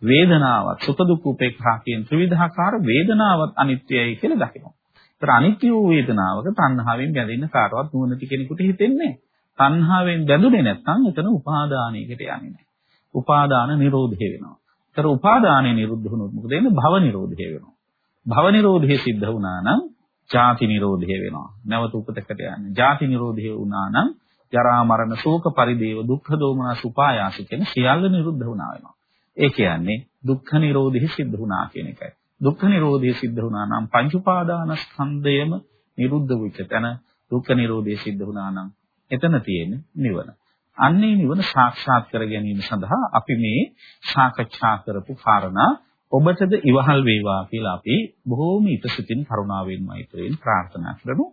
වේදනාවත් සුඛ දුක්ඛ උපේක්ඛා කියන ත්‍රිවිධාකාර වේදනාවත් අනිත්‍යයි කියලා දකිනවා. ඒතර අනිත්‍ය වූ වේදනාවක තණ්හාවෙන් බැඳෙන්න කාටවත් නුවණති කෙනෙකුට හිතෙන්නේ නැහැ. තණ්හාවෙන් බැඳුනේ නැත්නම් එතන උපාදානයකට යන්නේ නැහැ. උපාදාන නිරෝධය වෙනවා. ඒතර උපාදානය නිරුද්ධ වුණොත් මොකද වෙන්නේ? භව නිරෝධය වෙනවා. භව නිරෝධය සිද්ධ වුණා නම් ජාති නිරෝධය වෙනවා. නැවත උපතකට යන්නේ. ජාති නිරෝධය වුණා නම් ජරා මරණ ශෝක පරිදේව දුක්ඛ දෝමනස් උපායාස කියන සියල්ල නිරුද්ධ වුණා වෙනවා. ඒ කියන්නේ දුක්ඛ නිරෝධය සිද්ධ වුණා කියන එකයි. දුක්ඛ නිරෝධය සිද්ධ වුණා නම් පංච උපාදානස්කන්ධයම නිරුද්ධ වෙච්ච තැන දුක්ඛ නිරෝධය සිද්ධ වුණා නම් එතන තියෙන නිවන. අන්නේ නිවන සාක්ෂාත් කර ගැනීම සඳහා අපි මේ සාකච්ඡා කරපු කාරණා ඔබටද ඉවහල් වේවා කියලා අපි බොහෝම ඉතසිතින් කරුණාවෙන් මෛත්‍රියෙන් ප්‍රාර්ථනා කරමු.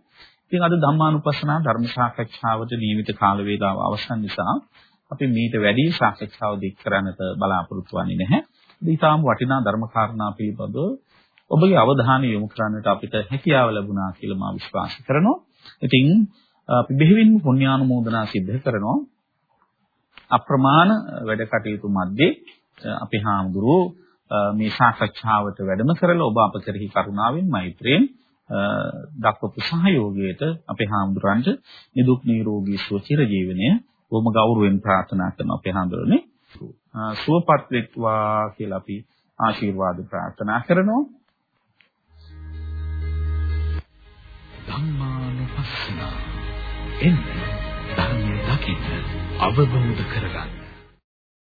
ඉතින් අද ධම්මානුපස්සනා ධර්ම සාකච්ඡාවට නියමිත කාල වේලාව අවසන් නිසා අපි මීට වැඩි සාකච්ඡාව දික් කරන්නට බලාපොරොත්තු වෙන්නේ නැහැ. ඊටාම් වටිනා ධර්ම කාරණා පිළිබඳව ඔබගේ අවධානය යොමු කරන්නට අපිට හැකියාව ලැබුණා කියලා මා විශ්වාස කරනවා. ඉතින් අපි බෙහෙවින් පුණ්‍යානුමෝදනා සිද්ධ කරනවා. අප්‍රමාණ වැඩ කටයුතු මැද්දේ අපේ හාමුදුරුවෝ මේ සාකච්ඡාවට වැඩම කරලා ඔබ අප කෙරෙහි කරුණාවෙන් මෛත්‍රියෙන් දක්වපු සහයෝගයට අපේ හාමුදුරන්ට නිදුක් නිරෝගී සුව චිර ජීවනය බොහොම ගෞරවයෙන් ප්‍රාර්ථනා කරන අපේ හාමුදුරනේ. සුවපත් වෙත්වා කියලා අපි ආශිර්වාද ප්‍රාර්ථනා කරනවා. ධම්මානුපස්සන එන්න ධර්මය දකින්න අවබෝධ කරගන්න